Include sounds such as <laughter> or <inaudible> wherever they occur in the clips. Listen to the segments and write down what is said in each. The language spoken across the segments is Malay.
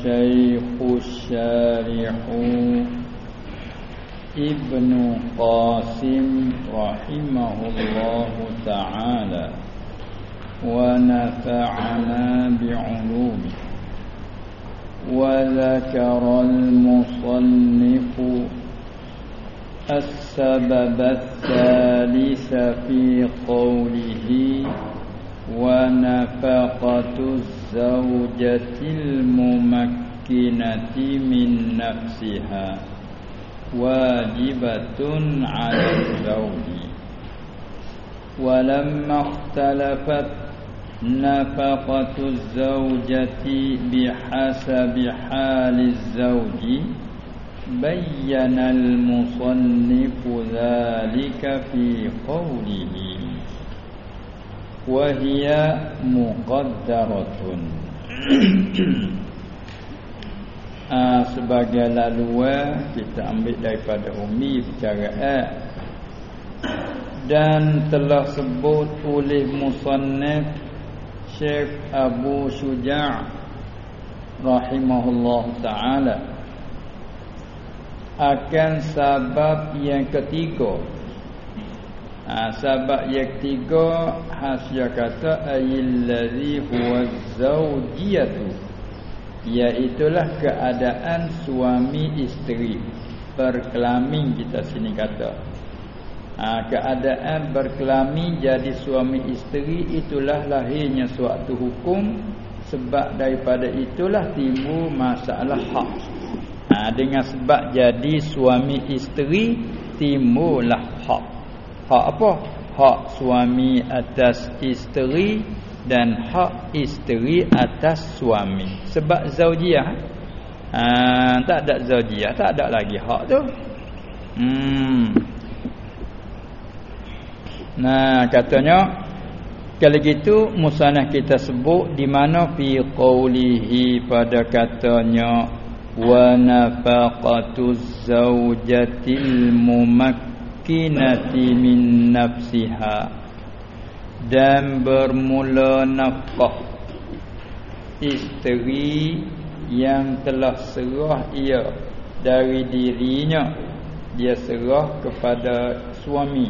الشيخ الشارح ابن قاسم رحمه الله تعالى ونفعنا بعلومه وذكر المصنف السبب الثالث في قوله ونفقة الزوجة الممكنة من نفسها واجبة على الزوج. ولما اختلفت نفقة الزوجة بحسب حال الزوج بين المصنف ذلك في قوله. wahia muqaddaratun uh, <clears throat> sebagai laluan kita ambil daripada umi secara eh. dan telah sebut oleh musannif Syekh Abu Suja' rahimahullah taala akan sebab yang ketiga ha, sebab yang ketiga hasya kata ayillazi huwa zawjiyatu. Iaitulah keadaan suami isteri. Berkelamin kita sini kata. Ha, keadaan berkelamin jadi suami isteri itulah lahirnya suatu hukum. Sebab daripada itulah timbul masalah hak. Ha, dengan sebab jadi suami isteri timbullah hak hak apa? Hak suami atas isteri dan hak isteri atas suami. Sebab zaujiah ha, tak ada zaujiah tak ada lagi hak tu. Hmm. Nah katanya kalau gitu musanah kita sebut di mana? Fi qaulihi pada katanya wa nafaqatu zaujatil mumakkinati min nafsiha. Dan bermula nafkah. Isteri yang telah serah ia dari dirinya dia serah kepada suami.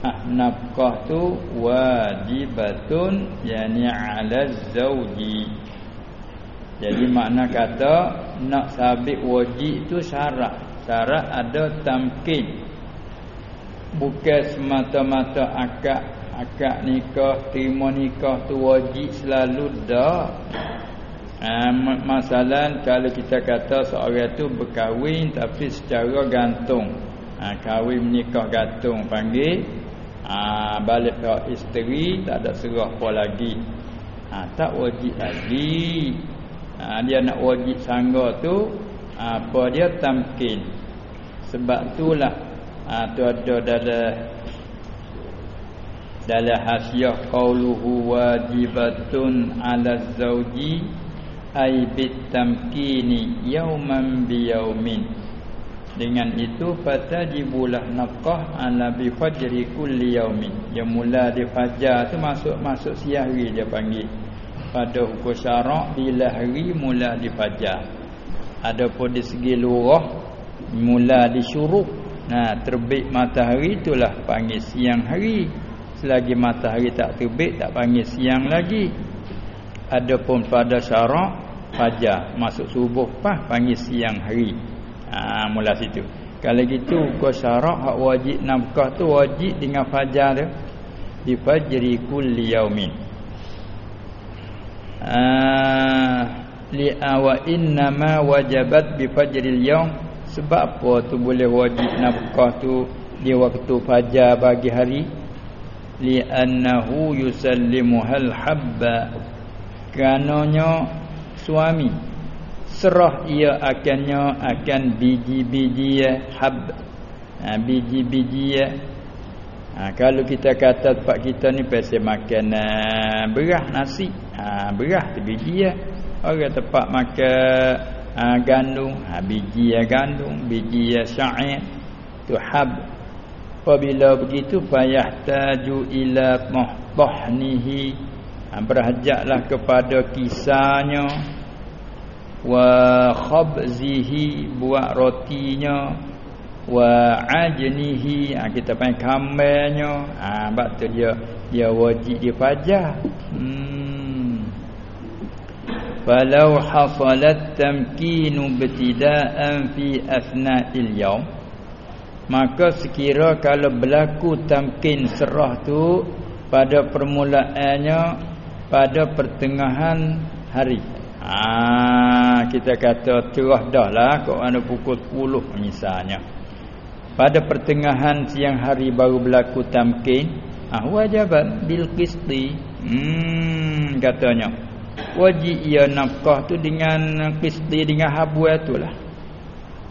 Ah nafkah tu wajibatun yani ala zauji jadi makna kata nak sabit wajib tu syarat. Syarat ada tamkin bukan semata-mata akad akad nikah terima nikah tu wajib selalu dah ha, masalah kalau kita kata seorang tu berkahwin tapi secara gantung. Ha, kahwin menikah gantung panggil. Ha, balik ke isteri tak ada serah apa lagi. Ha, tak wajib lagi. Ha, dia nak wajib sangga tu apa dia tamkin. Sebab itulah ha, tu ada dalam dalam hasiah qauluhu wajibatun ala zauji ay bitamkini yauman biyaumin. Dengan itu fatajibulah nafkah ala bi fajri kulli yaumin. Yang mula di fajar tu masuk masuk siang hari dia panggil. Pada hukum syarak bila hari mula di fajar. Adapun di segi lurah mula di syuruk nah terbit matahari itulah panggil siang hari Selagi matahari tak terbit tak panggil siang lagi. Adapun pada syarak fajar masuk subuh pah panggil siang hari. Ha, mula situ. Kalau gitu kau syarak hak wajib nafkah tu wajib dengan fajar tu. Di fajri kulli yaumin. Ha, li awa inna ma wajabat bi fajril yaum sebab apa tu boleh wajib nafkah tu di waktu fajar bagi hari? Li'annahu yusallimuhal habba. Kanonyo suami serah ia akannya akan biji-biji hab. Ha, biji-biji ha, kalau kita kata tempat kita ni pasal makan uh, berah nasi. Ha, berah tu biji ya. Orang tempat makan uh, gandum ha, biji ya gandum biji ya syair tu hab apabila begitu fayahtaju ila muhtahnihi ha, berhajatlah kepada kisahnya. Wa khabzihi buat rotinya. Wa ajnihi ha, kita panggil kambennya ha sebab tu dia dia wajib dia fajar hmm falau hasalat tamkinu ibtida'an fi athna'il yawm maka sekira kalau berlaku tamkin serah tu pada permulaannya pada pertengahan hari. Ah kita kata terah dah lah kok mana pukul 10 misalnya. Pada pertengahan siang hari baru berlaku tamkin ah wajibat bil qisti. Hmm katanya wajib ia nafkah tu dengan qisti dengan habuah itulah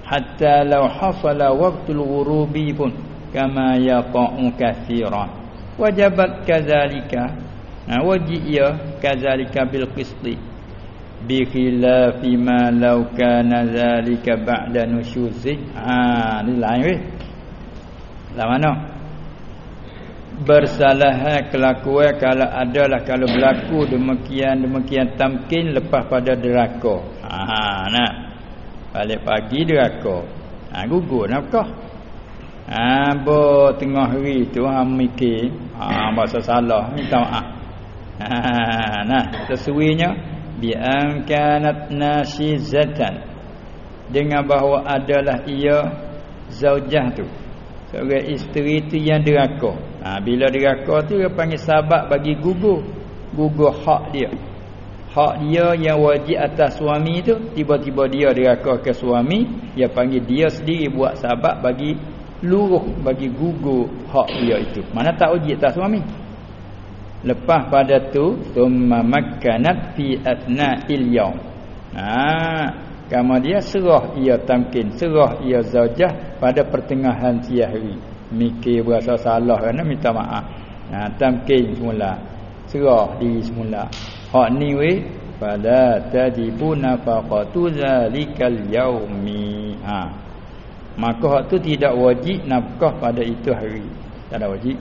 hatta law hasala waqtul ghurubi pun kama yaqa'u katsiran wajibat kadzalika nah wajib ia kadzalika bil qisti bi khilafi ma law kana zalika ba'da nusyuzi ha ni lain weh. Lah mana bersalah kelakuan kalau adalah kalau berlaku demikian demikian tamkin lepas pada deraka. Ha nah balik pagi deraka. Ha gugur nafkah ha bo tengah hari tu ha mikir. Ha masa salah minta maaf ha. Nah sesuainya. Bi an kanat nasizatan dengan bahawa adalah ia zaujah tu. Seorang isteri tu yang deraka ha, bila deraka tu dia panggil sahabat bagi gugur. Gugur hak dia. Hak dia yang wajib atas suami tu tiba-tiba dia deraka ke suami dia panggil dia sendiri buat sahabat bagi luruh bagi gugur hak dia itu. Mana tak wajib atas suami? Lepas pada tu thumma makkanat fi athna'il yawm. Ha Kama dia serah ia tamkin Serah ia zaujah pada pertengahan siang hari Mikir berasa salah kerana minta maaf. Nah, Tamkin semula. Serah diri semula. Hak ni weh Pada tajibu nafaqatu zalikal yaumi. Ha. Maka hak tu tidak wajib nafkah pada itu hari. Tak ada wajib.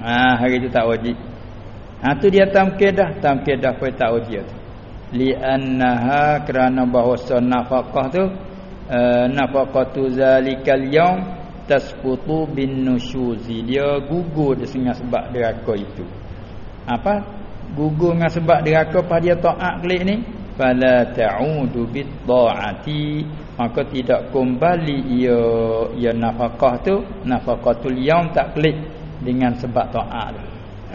Ha, Hari itu tak wajib. Ha tu dia tamkin dah. Tamkin dah pun tak wajib. Tu li'annaha kerana bahawa nafkah tu uh, nafaqatu zalikal yaum tasqutu bin nusyuzi dia gugur dengan sebab deraka itu. Apa? Gugur dengan sebab deraka pada dia taat klik ni? Fala ta'udu bit ta'ati. Maka tidak kembali ia ia nafkah tu nafaqatul yaum tak klik dengan sebab taat tu.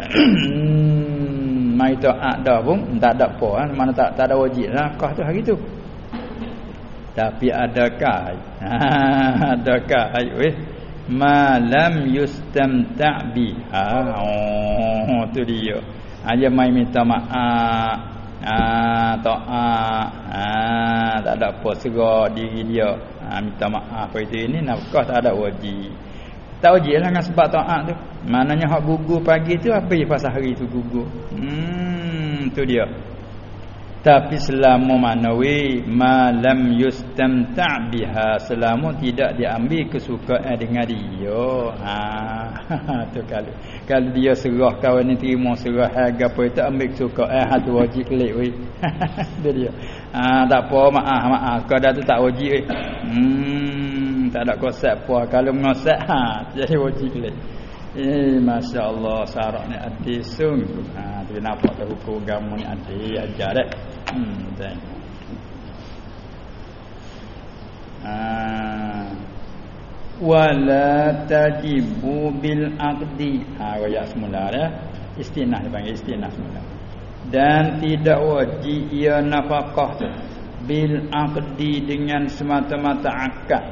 <coughs> Mai taat dah pun tak ada apa kan mana tak tak ada wajib lah kah tu hari tu tapi adakah ha <laughs> adakah eh malam yustamta' biha. Oh <laughs> tu dia. Aja mai minta maaf. Ah taat ah tak ada apa segera diri dia. Ha, minta maaf apa itu ini nafkah tak ada wajib. Tak wajib lah dengan sebab taat tu. Maknanya hak gugur pagi tu apa yang pasal hari tu gugur. Hmm, tu dia. Tapi selama mana we malam yustamta' biha selama tidak diambil kesukaan dengan dia. Ha, tu kalau kalau dia serah kawan ni terima serah harga apa itu ambil kesukaan ha tu wajib kelik we. tu <laughs> dia. Ha, tak apa maaf maaf kalau tu tak wajib we. Hmm tak ada konsep puas kalau mengosep ha <laughs> jadi wajib leh eh masya-Allah syarat ni adil sungguh ha tapi nampak tu hukum agama ni adil ajar dah hmm dan ha. Wala tajibu bil aqdi. Ha royak semula dah. Istinah dipanggil istinah semula. Dan tidak wajib ia nafkah bil aqdi dengan semata-mata akad.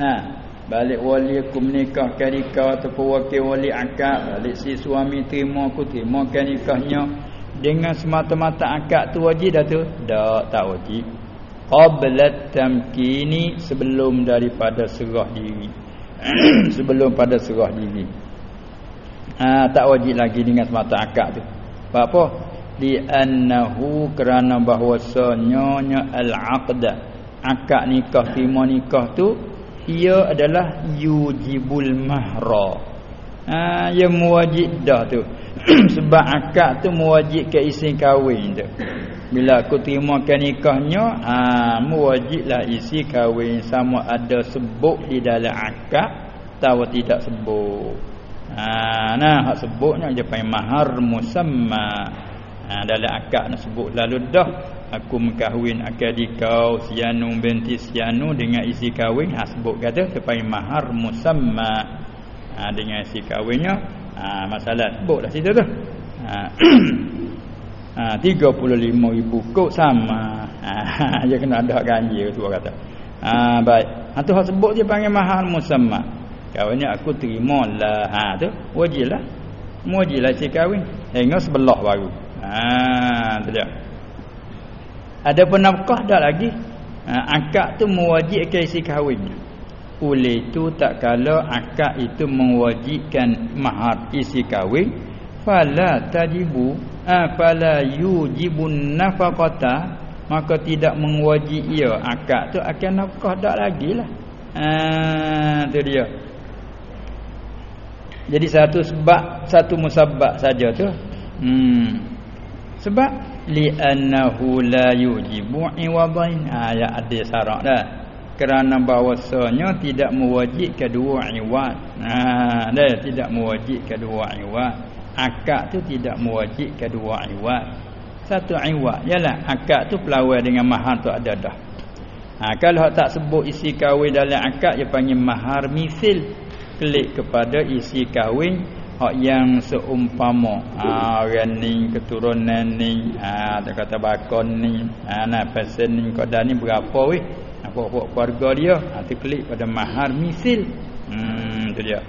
Nah, balik wali aku menikahkan nikah ataupun wakil wali akad, balik si suami terima aku terima nikahnya dengan semata-mata akad tu wajib dah tu? Tak, tak wajib. Qablat tamkini sebelum daripada serah diri. <clears throat> sebelum pada serah diri. Ha, tak wajib lagi dengan semata akad tu. Sebab apa? Di annahu kerana bahwasanya al-aqda akad nikah terima nikah tu ia adalah yujibul mahra. Ha ia mewajib dah tu. <clears throat> Sebab akad tu mewajib ke isi kahwin tu. Bila aku terima nikahnya ha mewajiblah isi kahwin. Sama ada sebut di dalam akad atau tidak sebut. Ha nah hak sebutnya dia panggil mahar musamma. Ha, dalam akad nak sebut lalu dah aku mengkahwin akad kau sianu binti sianu dengan isi kahwin ha sebut kata panggil mahar musamma ha, dengan isi kahwinnya ha masalah sebutlah situ tu ha <clears throat> Ha 35 ribu kok sama. Ha <laughs> dia kena ada ganjil tu kata. Ha baik. Ha tu hak sebut dia panggil mahal musamma. Kawin ni aku terima lah. Ha tu wajiblah. Wajiblah si kahwin. Hingga sebelah baru. Ha tu dia. Ada penafkah dah lagi. Ha, akad tu mewajibkan isi kahwinnya. Oleh itu tak kala akad itu mewajibkan mahar isi kahwin fala tajibu afala yujibun nafaqata maka tidak mewajib ia. Akad tu akan nafkah dak lagilah ha tu dia. Jadi satu sebab satu musabab saja tu. Hmm. Sebab li annahu la yujibu iwadain ha ya ada syarat dah. Kerana bahawasanya tidak mewajib kedua iwad. Ha dah tidak mewajib kedua iwad. Akad tu tidak mewajib kedua iwad. Satu iwad ialah akad tu pelawai dengan mahar tu ada dah. Ha, kalau tak sebut isi kahwin dalam akad dia panggil mahar misil. Klik kepada isi kahwin hak yang seumpama ha, orang ni keturunan ni ha, tak kata bakon ni ha, nak pesen ni kau dah ni berapa weh? Apa-apa keluarga dia ha, klik pada mahar misil. Hmm, tu dia.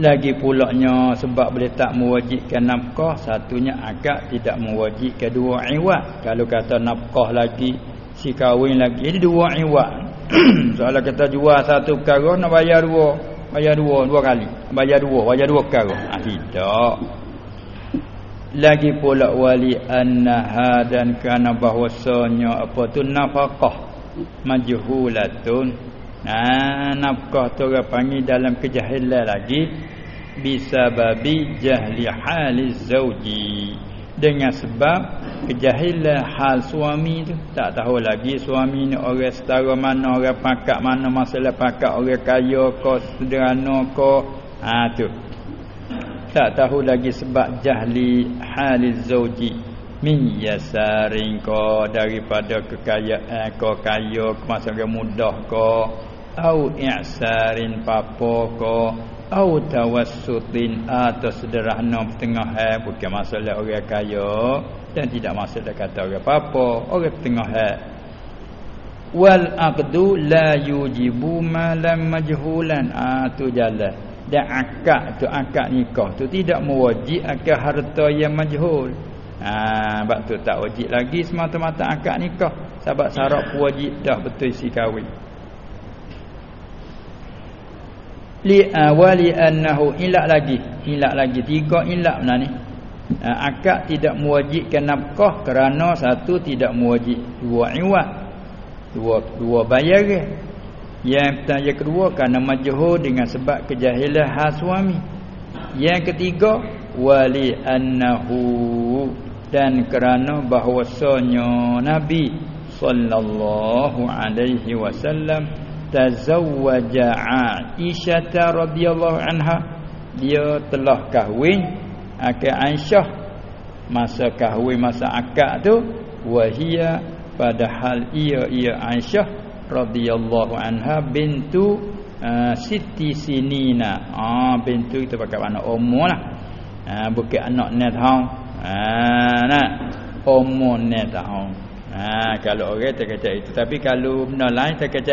Lagi pulaknya sebab boleh tak mewajibkan nafkah Satunya agak tidak mewajibkan dua iwat Kalau kata nafkah lagi Si kahwin lagi Jadi dua iwat <clears throat> Soalnya kata jual satu perkara Nak bayar dua Bayar dua dua kali. Bayar dua Bayar dua perkara. Ha, Tidak. Lagi pula wali annaha dan kerana bahwasanya apa tu? Nafkah. Majhulatun. Nah, nafkah tu orang panggil dalam kejahilan lagi. Bisa babi jahli haliz zauji dengan sebab kejahilan hal suami tu tak tahu lagi suami ni orang setara mana orang pakak mana masalah pakak orang kaya ke sederhana ke ha tu. Tak tahu lagi sebab jahli haliz zauji. Min yasarin ko daripada kekayaan ko kaya ke masalah mudah ko au i'sarin papo ko au tawassutin atau sederhana tengah hai bukan masalah orang kaya. Dan tidak masalah kata orang papo orang tengah hai wal aqdu la yujibu ma lam majhulan. Ah tu jalan. Dan akad tu akad nikah tu tidak mewajib akad harta yang majhul. Ah sebab tu tak wajib lagi semata-mata akad nikah sebab syarat wajib dah betul si kahwin li awali annahu ilak lagi. Ilak lagi. Tiga ilak mana ni. Akad tidak mewajibkan nafkah kerana satu tidak mewajib. Dua iwat dua dua bayar yang yang kedua kerana majhul dengan sebab kejahilan hal suami. Yang ketiga wali annahu. Dan kerana bahwasanya nabi sallallahu alaihi wasallam tazawwaja Aisyah radhiyallahu anha dia telah kahwin. Akad Aisyah masa kahwin masa akad tu wahia padahal ia ia Aisyah radhiyallahu anha bintu uh, siti sinina. Ah bintu kita pakai mana umur lah. Uh, bukan anak net hang ah nah umur net hang Ha, kalau orang tak kata itu. Tapi kalau benda lain tak kata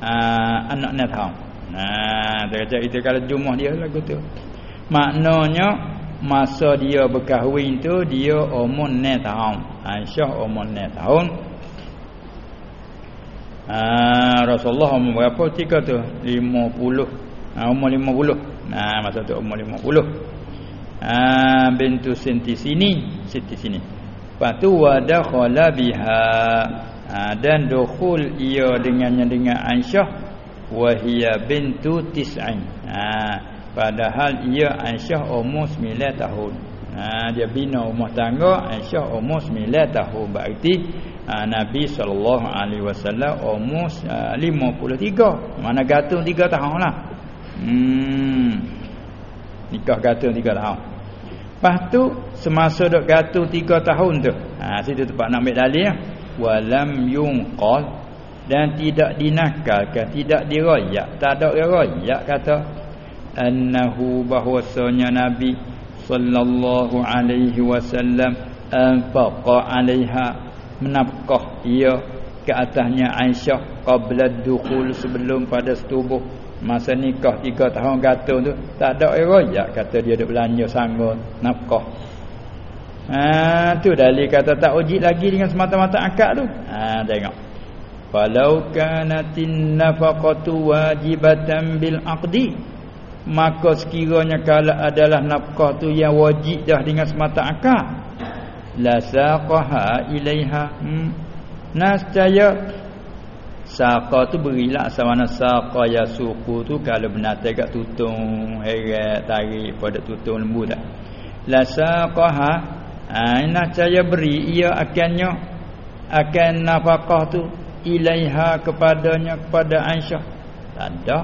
uh, anak nak tahu. Nah, dia kata itu kalau jumlah dia lagu tu. Maknanya masa dia berkahwin tu dia umur 9 tahun. Aisyah umur 9 tahun. Ah Rasulullah umur berapa ketika tu? 50. Ah umur 50. Nah, masa tu umur 50. Ah bintu Sinti sini, Sinti sini. Patu wada khala biha ha, dan dukhul ia dengannya dengan Aisyah wa hiya bintu tis'in ha, padahal ia Aisyah umur 9 tahun Ha, dia bina rumah tangga Aisyah umur 9 tahun berarti ha, Nabi sallallahu alaihi wasallam umur ha, 53. Mana gantung 3 tahun lah. Hmm. Nikah gantung 3 tahun. Lepas tu semasa dok gantung 3 tahun tu. Ha situ tempat nak ambil dalil ya. Walam yunqal dan tidak dinakalkan, tidak dirayak, tak ada rayak kata. Annahu bahwasanya Nabi sallallahu alaihi wasallam anfaqa alaiha menafkah ia ke atasnya Aisyah qabla dukhul sebelum pada setubuh. Masa nikah 3 tahun gantung tu tak ada royak kata dia duk belanja sanggup nafkah ha tu dalil kata tak uji lagi dengan semata-mata akad tu. Ha tengok. Falau kanatin nafaqatu wajibatan bil aqdi. Maka sekiranya kalau adalah nafkah tu yang wajib dah dengan semata akal la saqaha ilaiha. Hmm. nascaya saqa tu berilah sama saqa ya suku tu kalau binatang kat tutung heret tarik pada tutung lembu dah la saqaha ha, nascaya beri ia akannya akan nafkah tu ilaiha kepadanya kepada Aisyah. Tak ada.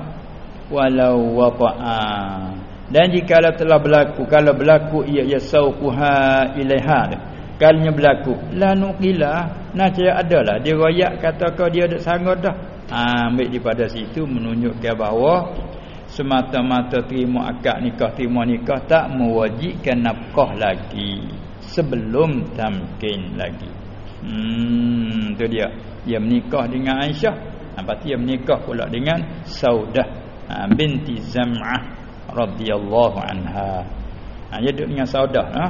Walau wata'a dan jika telah berlaku kalau berlaku ia ya sauquha ilaiha kalnya berlaku. La nuqila nak caya adalah dia royak kata kau dia ada sangat dah. Ha, ambil daripada situ menunjukkan bahawa semata-mata terima akad nikah terima nikah tak mewajibkan nafkah lagi sebelum tamkin lagi hmm tu dia dia menikah dengan Aisyah tu dia menikah pula dengan Saudah ha, binti Zam'ah radhiyallahu anha. Ha dia duduk dengan saudah ha.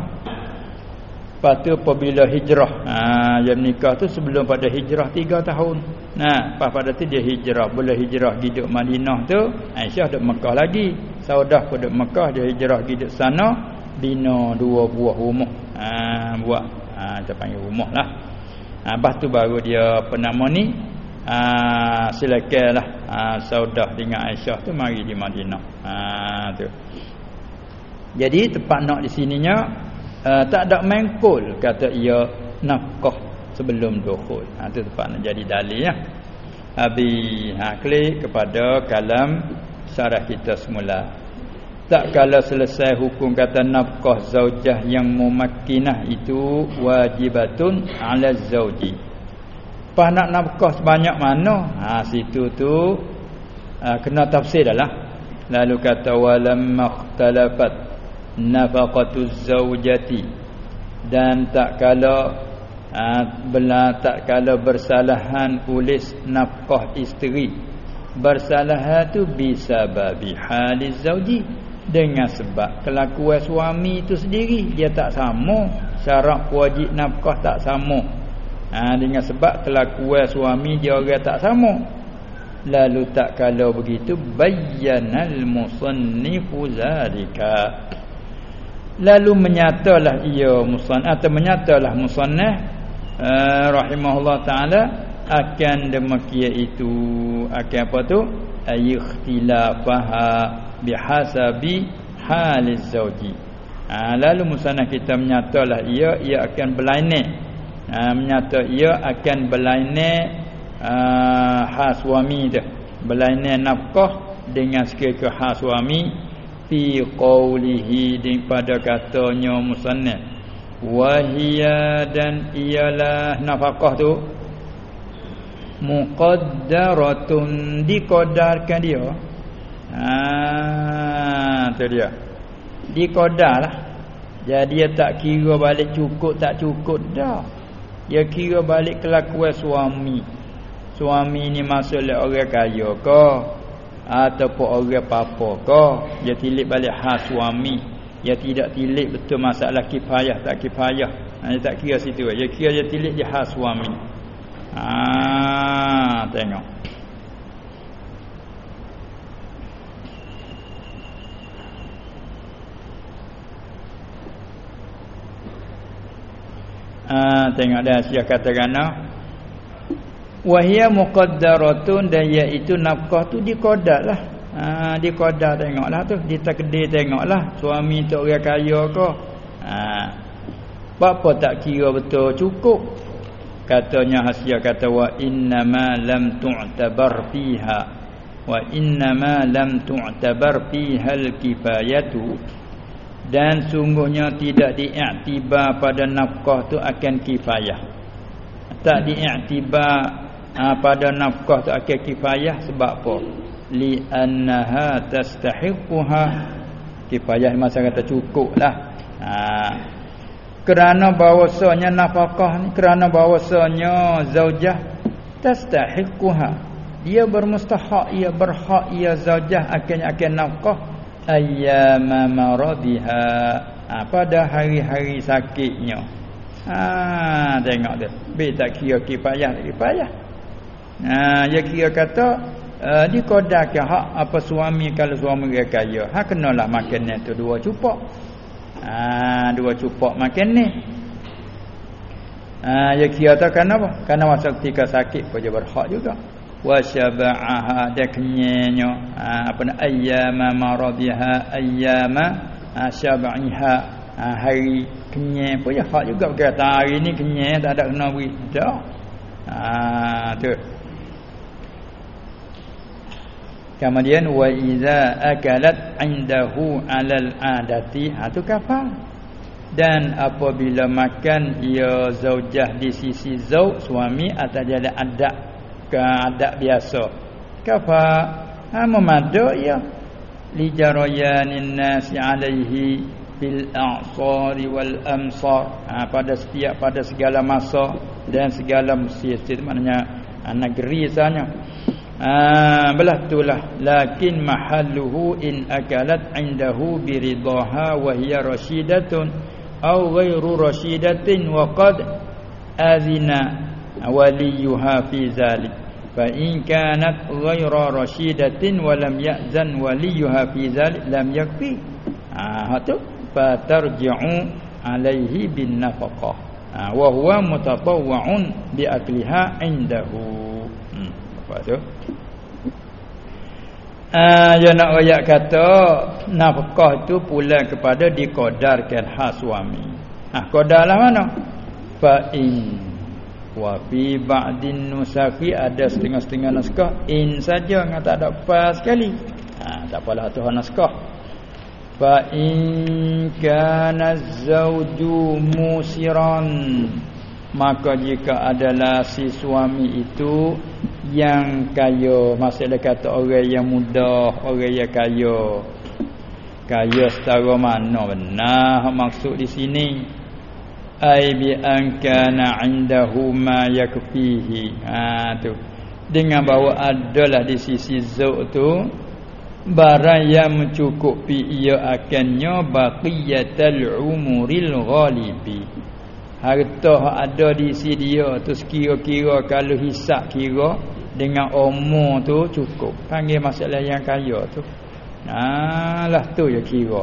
Lepas tu apabila hijrah ha dia menikah tu sebelum pada hijrah 3 tahun. Nah, lepas pada tu dia hijrah, boleh hijrah hidup Madinah tu, Aisyah duduk Mekah lagi. Saudah pun duduk Mekah, dia hijrah hidup sana, bina dua buah rumah. Ha buat ha kita panggil rumah lah. Ha, lepas tu baru dia apa nama ni Ah silakanlah ah saudah dengan Aisyah tu mari di Madinah. Ah tu. Jadi tempat nak di sininya uh, tak ada mengkul kata ia nafkah sebelum dukhul. Ha tu tempat nak jadi dalil ya. Abi ha klik kepada kalam syarah kita semula. Tak kala selesai hukum kata nafkah zaujah yang mumakkinah itu wajibatun ala zauji. Lepas nak nafkah sebanyak mana? Ha situ tu ha, kena tafsir dah Lalu kata walam makhtalafat nafaqatu zaujati dan tak kala ha, bela tak kala bersalahan tulis nafkah isteri. Bersalahan tu bisa babi halis zauji dengan sebab kelakuan suami itu sendiri dia tak sama. Syarat wajib nafkah tak sama. Ha, dengan sebab kelakuan suami dia orang tak sama. Lalu tak kalau begitu bayyanal musannifu zalika. Lalu menyatalah ia musan atau menyatalah musannah uh, rahimahullah taala akan demikian itu akan apa tu? Ayikhtilafaha bihasabi haliz zauji ha, lalu musannah kita menyatalah ia ia akan berlainan ha, menyata ia akan berlainan uh, hak suami dia. Berlainan nafkah dengan sekiranya hak suami. Fi qawlihi pada katanya musannaf wahia dan ialah nafkah tu muqaddaratun dikodarkan dia ha tu dia. Dikodarlah jadi dia tak kira balik cukup tak cukup dah. Dia kira balik kelakuan suami. Suami ni masalah orang kaya ke? Ataupun orang apa ke? Dia tilik balik hak suami. Dia tidak tilik betul masalah kifayah tak kifayah. Ha, dia tak kira situ. Dia kira dia tilik dia hak suami. Ah tengok ha, tengok dah sia kata kerana wahia muqaddaratun dan iaitu nafkah tu dikodarlah ha dikodar tengoklah tu. Ditakdir tengoklah suami tu orang kaya ke. Ha. Apa tak kira betul cukup? Katanya Hasya kata wa inna ma lam tu'tabar fiha. Wa inna ma lam tu'tabar fiha al-kifayatu dan sungguhnya tidak diiktibar pada nafkah tu akan kifayah. Tak diiktibar ha, pada nafkah tu akan kifayah sebab apa? Li annaha tastahiquha kifayah masa kata cukuplah. Ha. Kerana bahawasanya nafkah ni kerana bahawasanya zaujah tastahiquha. Dia bermustahak, ia berhak ia zaujah akan akan nafkah ayyama maradiha. Ha, pada hari-hari sakitnya. Ha tengok tu be tak kira kifayah kifayah ha dia kira kata uh, dikodarkan hak apa suami kalau suami dia kaya. Ha kenalah makan tu dua cupak. Ha dua cupak makan ni. Ha dia kira tak kenapa? Kerana masa ketika sakit pun dia berhak juga wa syaba'aha dia kenyanya ha, apa nak ayyama maradiha ayyama ha, syab'iha ha, hari kenyang pun ya hak juga. Kata hari ni kenyang tak ada kena beri. Tak ha tu. Kemudian wa iza akalat indahu alal adati. Ha tu kafar dan apabila makan ia zaujah di sisi zauj suami atau jadi adat ke adab biasa. Kafa? Ha memadu ya? Li jarayanin nas alaihi bil a'sari wal amsar. Ha, pada setiap pada segala masa dan segala musim. Maknanya ha, negeri sana ha, belah itulah lakin mahalluhu in akalat indahu biridaha wa hiya rasyidatun ghairu rasyidatin wa qad azina waliyuha fi zalik. Fa in kanat ghayra rasyidatin wa lam ya'zan waliyuha fi zalik lam yakfi. Ah tu? Fa tarji'u alaihi bin nafaqah ha, wa huwa mutatawwa'un bi akliha indahu. Hmm, apa tu? Ah, ya nak ayat kata nafkah itu pula kepada dikodarkan hak suami. Ah, kodarlah mana? Fa in Wa fi ba'din nusakhi ada setengah-setengah naskah. In saja dengan tak ada fa sekali. Ha tak apalah tuhan naskah. Fa in kana zawju musiran. Maka jika adalah si suami itu yang kaya maksudnya kata orang yang muda orang yang kaya. Kaya setara mana? Benar maksud di sini ai bi an kana indahu ma yakfihi. Ha tu. Dengan bahawa adalah di sisi zauq tu barang yang mencukupi ia akannya baqiyatul umuril ghalibi. Harta ada di sisi dia tu sekira-kira kalau hisap kira dengan umur tu cukup. Panggil masalah yang kaya tu. Nah lah tu ya kira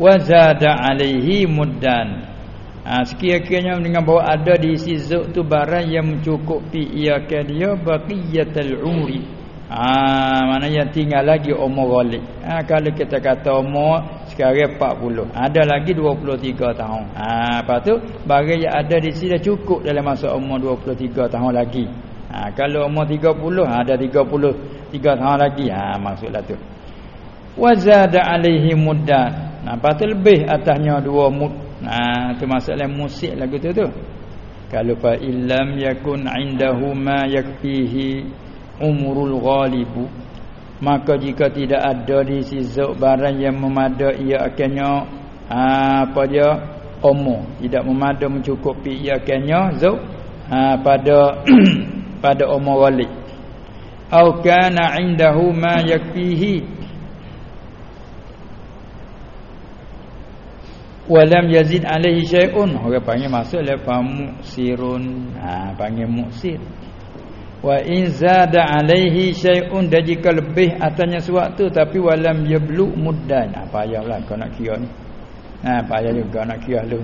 wazada alaihi muddan. Ha, sekiranya dengan bahawa ada di isi zuk tu barang yang mencukupi ia ke dia baqiyatul umri. Ha, mana yang tinggal lagi umur ghalib ha, kalau kita kata umur sekarang 40 ada lagi 23 tahun. Ha, lepas tu barang yang ada di sini dah cukup dalam masa umur 23 tahun lagi. Ha, kalau umur 30 ada 33 tahun lagi. Ha, maksudlah tu. Wazada alaihi muddan Nah, patut lebih atasnya dua mud. Nah, tu masalah musik lagu tu tu. Kalau fa illam yakun indahu ma yakfihi umrul ghalibu maka jika tidak ada di sisi barang yang memadai ia ha, apa dia umur tidak memadai mencukupi ia akannya zau ha, pada <clears throat> pada umur ghalib au kana indahu ma yakfihi walam yazid alaihi syai'un. Orang panggil masuk lepas muksirun ha panggil muksir wa in zada alaihi syai'un. Dan jika lebih atasnya sewaktu tapi walam yablu muddan. Ha payahlah kau nak kira ni. Ha payah juga nak kira lu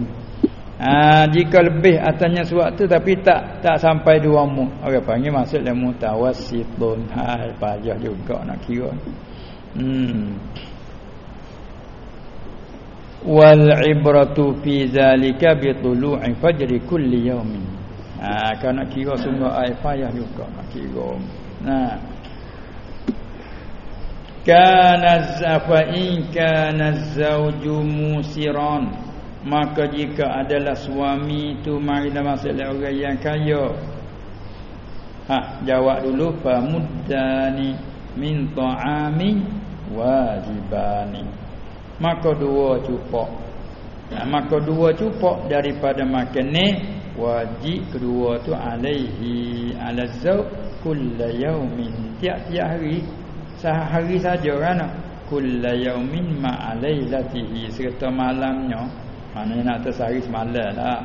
ha jika lebih atasnya sewaktu tapi tak tak sampai dua mu. Orang panggil masuk le mutawassitun. Ha payah juga nak kira hmm wal ibratu fi zalika bi tulu'i fajri kulli yawmin. Ha kan nak kira sungguh ai payah juga nak kira. Nah. Kana zafa in kana zawju musiran. Maka jika adalah suami tu mari dalam masalah orang yang kaya. Ha jawab dulu. Fa muddani min ta'ami wajibani maka dua cupok. Nah, maka dua cupok daripada makan ni wajib kedua tu alaihi kulla yaumin. Tiap-tiap hari sehari saja kan? Kulla yaumin ma alailatihi serta malamnya. Mana nak tersehari semalam lah.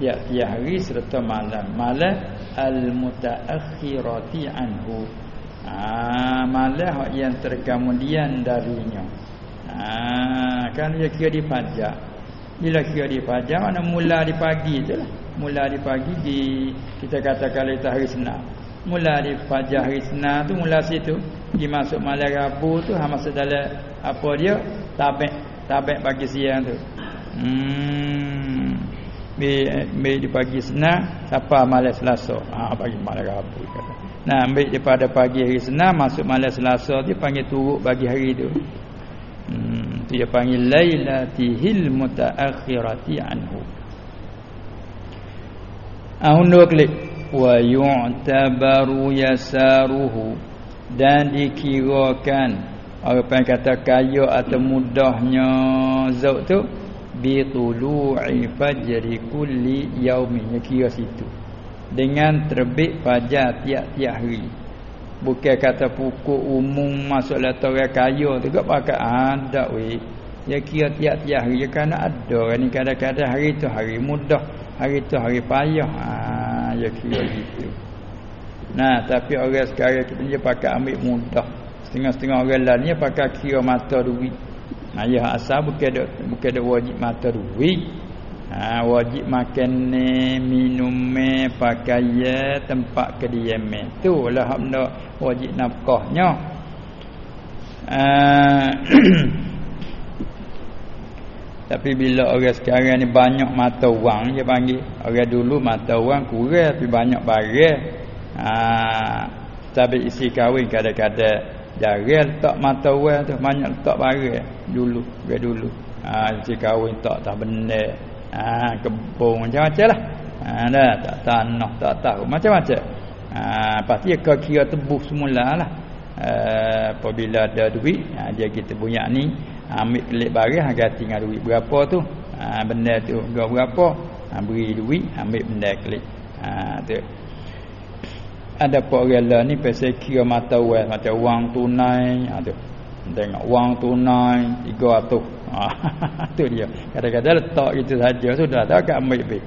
Tiap-tiap hari serta malam. Malam al mutaakhirati anhu. Ah malam yang terkemudian darinya Ha, kan dia kira di pajak. Bila kira di pajak mana mula di pagi tu lah. Mula di pagi di kita kata kalau itu hari senang. Mula di pajak hari senang tu mula situ. Di masuk malam Rabu tu ha masuk dalam apa dia? Tabek, tabek pagi siang tu. Hmm. Bi di pagi senang siapa malam Selasa. Ha pagi malam Rabu kata. Nah, ambil daripada pagi hari senang masuk malam Selasa dia panggil turuk bagi hari tu. Hmm, dia panggil lailatihil mutaakhirati anhu. Ahundu klik. Wa yu'tabaru yasaruhu. Dan dikirakan apa yang kata kaya atau mudahnya zauq tu bi tulu'i fajri kulli yaumin. Kira situ. Dengan terbit fajar tiap-tiap hari Bukan kata pukul umum masuk letak orang kaya tu pakai ada we. Ya kira tiap-tiap hari kan ada ni kadang-kadang hari tu hari mudah, hari tu hari payah. Ha ya kira gitu. Nah, tapi orang sekarang kita dia pakai ambil mudah. Setengah-setengah orang lain dia pakai kira mata duit. Nah, ya asal bukan ada bukan ada wajib mata duit ha, wajib makan ni minum ni pakai ya tempat kediam tu lah benda wajib nafkahnya. Ha, <clears throat> tapi bila orang sekarang ni banyak mata wang dia panggil. Orang dulu mata wang kurang tapi banyak barang. Ha, tapi isi kahwin kadang-kadang jarang letak mata wang tu banyak letak barang dulu orang dulu. Ha, isi kahwin tak tak benar ha, kebun macam-macam lah. Ha, dah, tak tanah tak tahu macam-macam. Ha, pasti dia kira tebuh semula lah. Ha, apabila ada duit ha, dia kita punya ni ambil kelik barang ha, ganti dengan duit berapa tu. Ha, benda tu berapa ha, beri duit ambil benda kelik ha, tu. Ada pak rela ni pasal kira mata wang macam wang tunai ha, tu tengok wang tunai 300 Ha, tu dia. Kadang-kadang letak itu saja sudah tak akan ambil baik.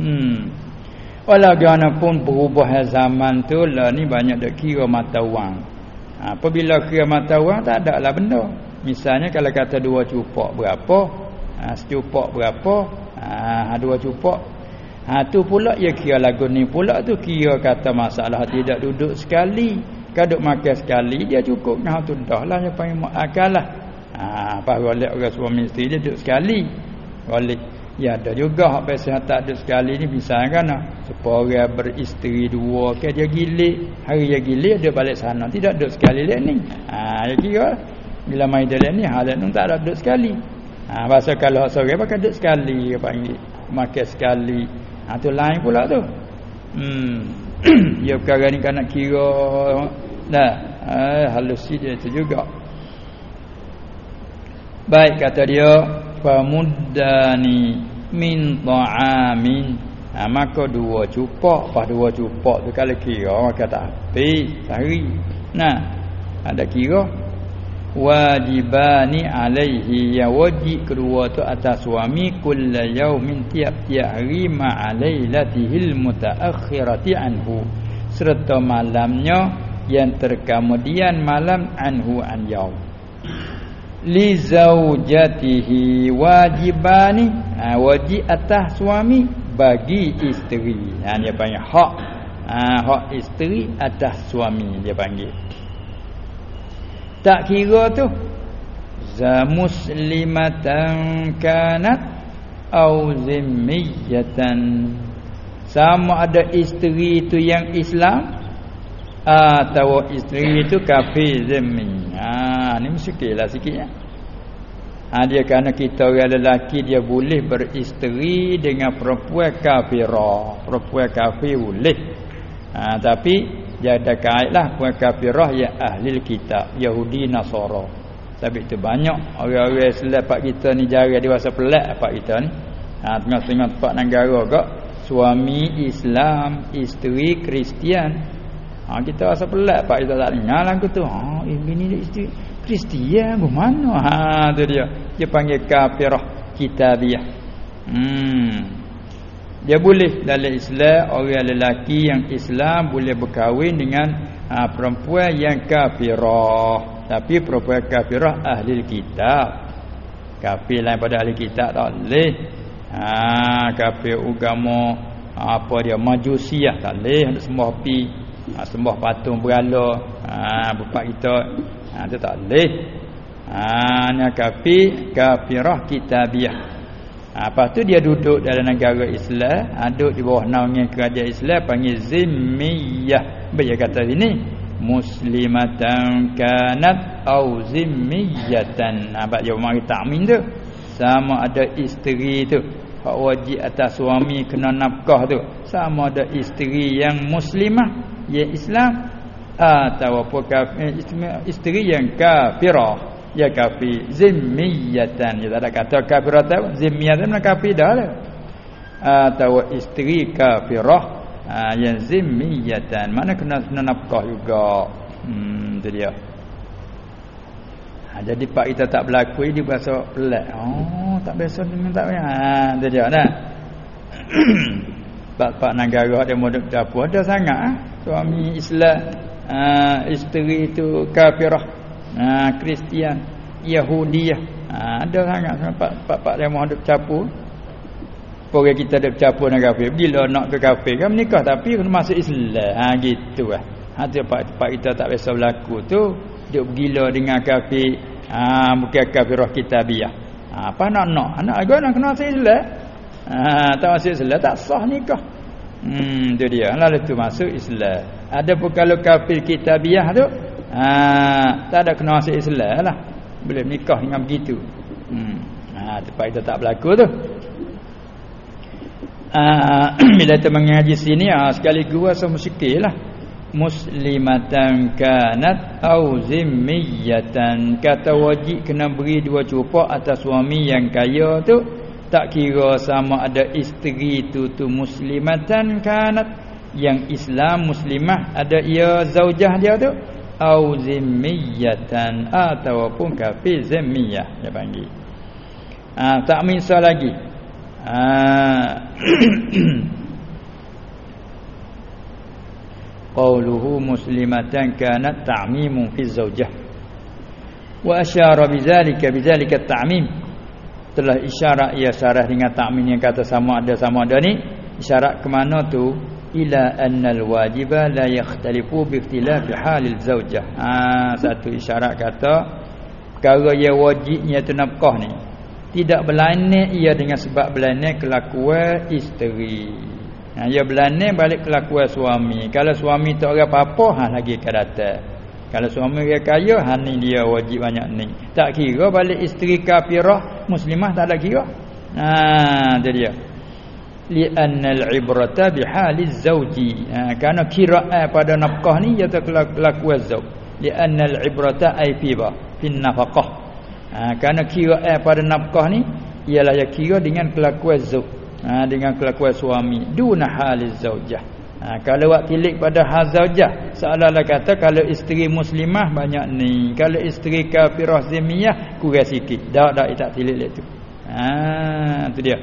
Hmm. Walaupun berubah zaman tu lah ni banyak dak kira mata wang. Ha, apabila kira mata wang tak ada lah benda. Misalnya kalau kata dua cupok berapa? Ha, secupok berapa? Ha, dua cupok. Ha, tu pula ya kira lagu ni pula tu kira kata masalah tidak duduk sekali. Kaduk makan sekali dia cukup. Nah tu dah lah yang panggil akal lah. Ha, apa golek orang suami isteri dia duduk sekali. Golek. Ya ada juga hak pasal tak duduk sekali ni bisa kan. Supaya orang beristeri dua ke dia gilik. Hari dia gilik dia balik sana. Tidak duduk sekali dia ni. Ha, ya kira. Bila main dia ni hal tu tak ada duduk sekali. Ha, pasal kalau sore pakai duduk sekali. Dia panggil. Makan sekali. Ha, tu lain pula tu. Hmm. <clears throat> ya perkara ni kan nak kira. Nah, ha, halusi dia tu juga. Baik kata dia famuddani min ta'amin. Ha, maka dua cupak, pas dua cupak tu kalau kira maka tak habis sehari. Nah, ada kira wajibani alaihi. Ya wajib kedua tu atas suami. Kulla yaumin tiap-tiap hari ma alailatihil mutaakhirati anhu. Serta malamnya yang terkemudian malam anhu an yaum. Li zaujatihi. Wajibani ha, wajib atas suami bagi isteri. Ha dia panggil hak. Ha, hak isteri atas suami dia panggil tak kira tu. Za muslimatan kanat au zimmiyatan sama ada isteri itu yang Islam atau isteri itu kafir zimmi. Ha ni mestilah sikitnya ha, dia kerana kita orang lelaki dia boleh beristeri dengan perempuan kafirah. Perempuan kafir boleh. Ha, tapi dia ada kaitlah perempuan kafirah yang ahli kitab Yahudi Nasara tapi itu banyak orang-orang pak kita ni jari dewasa pelak pak kita ni. Ha tengah-tengah tempat negara gak suami Islam, isteri Kristian. Ha kita rasa pelak pak kita tak dengar lagu tu. Ha ini ni isteri Kristian mana? Ha tu dia. Dia panggil kafirah kitabiah. Hmm. Dia boleh dalam Islam orang lelaki yang Islam boleh berkahwin dengan ha, perempuan yang kafirah. Tapi perempuan kafirah ahli kitab. Kafir lain pada ahli kitab tak boleh. Ha, kafir agama apa dia majusiah tak boleh sembah api. Ha, sembah patung berhala. Ha, bapak kita ha, tu tak boleh. Ha, ni kafir kafirah kitabiah. Ha, lepas tu dia duduk dalam negara Islam. Ha, duduk di bawah naungan kerajaan Islam. Panggil Zimmiyah. Baik kata sini muslimatan kanat au zimmiyatan apa ha, jawab mari takmin tu sama ada isteri tu hak wajib atas suami kena nafkah tu sama ada isteri yang muslimah yang Islam atau apa kafir isteri yang kafirah ya kafir zimmiyatan. Ya ada kata kafirah tu zimmiyatan kafir dah lah. Atau isteri kafirah. Ha, yang zimmiyatan. Mana kena kena nafkah juga. Hmm tu dia. Ha, jadi pak kita tak berlaku dia berasa pelik oh tak biasa dengan tak ha tu dia dah. <clears throat> Pak-pak negara dia modok dapur. Ada sangat ha? suami Islam ha, isteri itu kafirah ha, Kristian Yahudiah ha, ada sangat pak-pak dia modok capur Orang kita ada bercampur dengan kafir. Bila nak ke kafir kan menikah tapi kena masuk Islam. Ha gitu lah. Ha tempat-tempat kita tak biasa berlaku tu dia bergila dengan kafir. Ha bukan kafirah kitabiah. Ha apa nak nak? Anak agak nak kena masuk Islam. Ha tak masuk Islam tak sah nikah. Hmm tu dia. Lalu tu masuk Islam. Ada pun kalau kafir kitabiah tu ha tak ada kena masuk Islam lah. Boleh nikah dengan begitu. Hmm. Ha tempat kita tak berlaku tu. Ah, <clears throat> bila kita mengaji sini ah sekali gua so musykilah muslimatan kanat au zimmiyatan kata wajib kena beri dua cupak atas suami yang kaya tu tak kira sama ada isteri tu tu muslimatan kanat yang Islam muslimah ada ia zaujah dia tu au zimmiyatan ataupun kafir zimmiyah dia panggil ah tak misal lagi Ah. <clears throat> Qauluhu muslimatan kanat ta'mimun fi zawjah. Wa asyara bidzalika bidzalika ta'mim. Telah isyarat ia syarah dengan ta'mim yang kata sama ada sama ada ni. Isyarat ke mana tu? Ila annal wajiba la yakhtalifu bi ikhtilafi halil zawjah. Ha, satu isyarat kata perkara yang wajibnya tu nafkah ni tidak berlain ia dengan sebab berlain kelakuan isteri. Ha ia berlain balik kelakuan suami. Kalau suami tak ada apa-apa ha lagi ke datang. Kalau suami dia kaya ha ni dia wajib banyak ni. Tak kira balik isteri kafirah muslimah tak ada kira. Ha dia dia. Li anna al-ibrata bi haliz zawji. Ha kerana kiraan pada nafkah ni ia tak kelakuan zauj. Li anna al-ibrata ay fi ba fi nafaqah ha, Kerana kira eh pada nafkah ni Ialah ya kira dengan kelakuan zauj. Ha, Dengan kelakuan suami. Duna haliz zaujah. Ha, Kalau buat tilik pada hal zaujah Seolah-olah kata kalau isteri muslimah banyak ni. Kalau isteri kafirah zimiyah kurang sikit. Tak, tak, tak tilik tu. Ha, Itu dia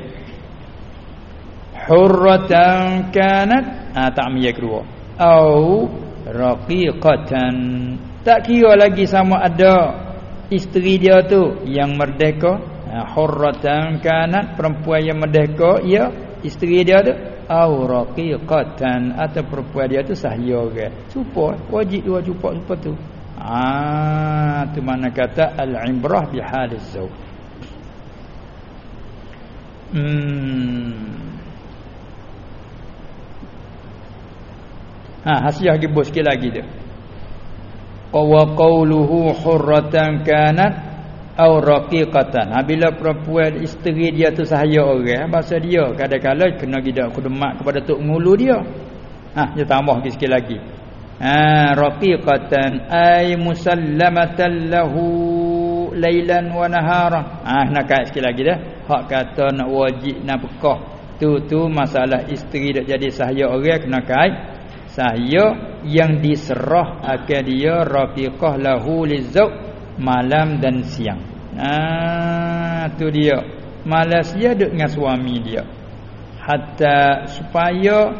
Hurratan kanat. Ha, Tak miyah kedua. Au Raqiqatan. Tak kira lagi sama ada isteri dia tu yang merdeka. Ha, hurratan kanat. Perempuan yang merdeka ya isteri dia tu. Au raqiqatan. Atau perempuan dia tu sahaya orang. Cupa wajib dua cupa cupa tu. Ah, tu mana kata al-ibrah bi haliz zawj. Hmm. Ha, hasiah gibus sikit lagi dia. Wa qawluhu hurratan kanat aw raqiqatan. Ha, bila perempuan isteri dia tu sahaya orang, bahasa dia kadang-kadang kena gidak kudemak kepada tok ngulu dia. Ha, dia tambah sikit lagi. Ha, raqiqatan ay musallamatan lahu lailan wa naharan. Ah ha, nak sikit lagi dah. Hak kata nak wajib nak bekah. Tu tu masalah isteri dak jadi sahaya orang kena kait sahaya yang diserah akan dia rafiqah lahu lizauj malam dan siang. Ah tu dia. Malas dia dengan suami dia. Hatta supaya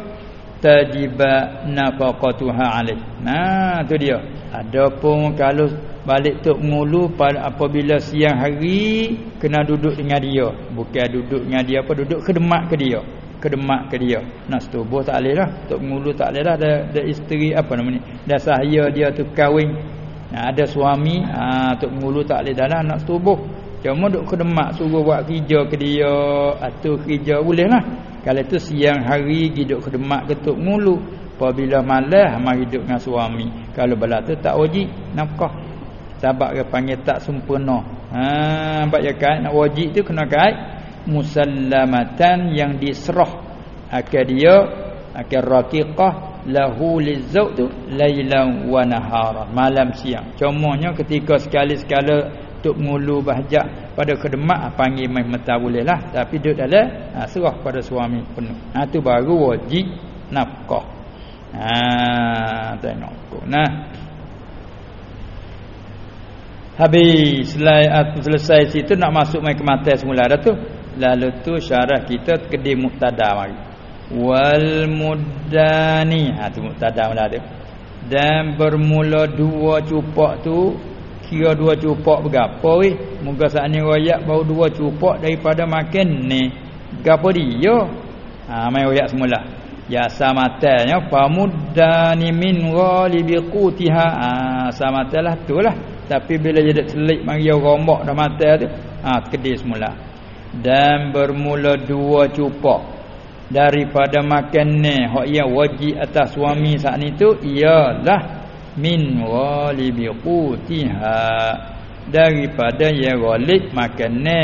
tajiba nafaqatuha alaih. Nah tu dia. Adapun kalau balik tok pada apabila siang hari kena duduk dengan dia, bukan duduk dengan dia apa duduk khidmat ke dia kedemak ke dia. Nak setubuh tak boleh lah. Tok mulu tak boleh lah. Ada, ada isteri apa nama ni? Dah sahaya dia tu kahwin. Nah, ada suami ha, tok mulu tak boleh dah lah nak setubuh. Cuma duk kedemak suruh buat kerja ke dia. Atau kerja boleh lah. Kalau tu siang hari hidup kedemak ke tok mulu. Apabila malas mari hidup dengan suami. Kalau bala tu tak wajib nafkah. Sebab dia panggil tak sempurna. Ha bab ya kan? Nak wajib tu kena kait musallamatan yang diserah. Akan dia akan raqiqah lahu lizauj tu lailan wa naharan malam siang. Contohnya ketika sekali-sekala tok mulu bahjak pada kedemak panggil mai mata boleh lah. Tapi duduk dalam ha, serah pada suami penuh. Ha tu baru wajib nafkah. Ha tengok nah. Habis selesai situ nak masuk mai ke mata semula dah tu lalu tu syarah kita kedai muktada mari wal muddani. Ha tu muktada mula dia dan bermula dua cupak tu kira dua cupak berapa weh? Moga saat ni royak baru dua cupak daripada makan ni. Gapo dia? Ha mai royak semula. Ya samatanya pamuddani min ghalibi qutiha. Ha samatalah tulah tapi bila jadi selik mari rombak dah mata tu ha kedai semula dan bermula dua cupak. Daripada makan ni hak ia wajib atas suami saat ni tu ialah min walibi qutiha. Daripada ya walid makan ni.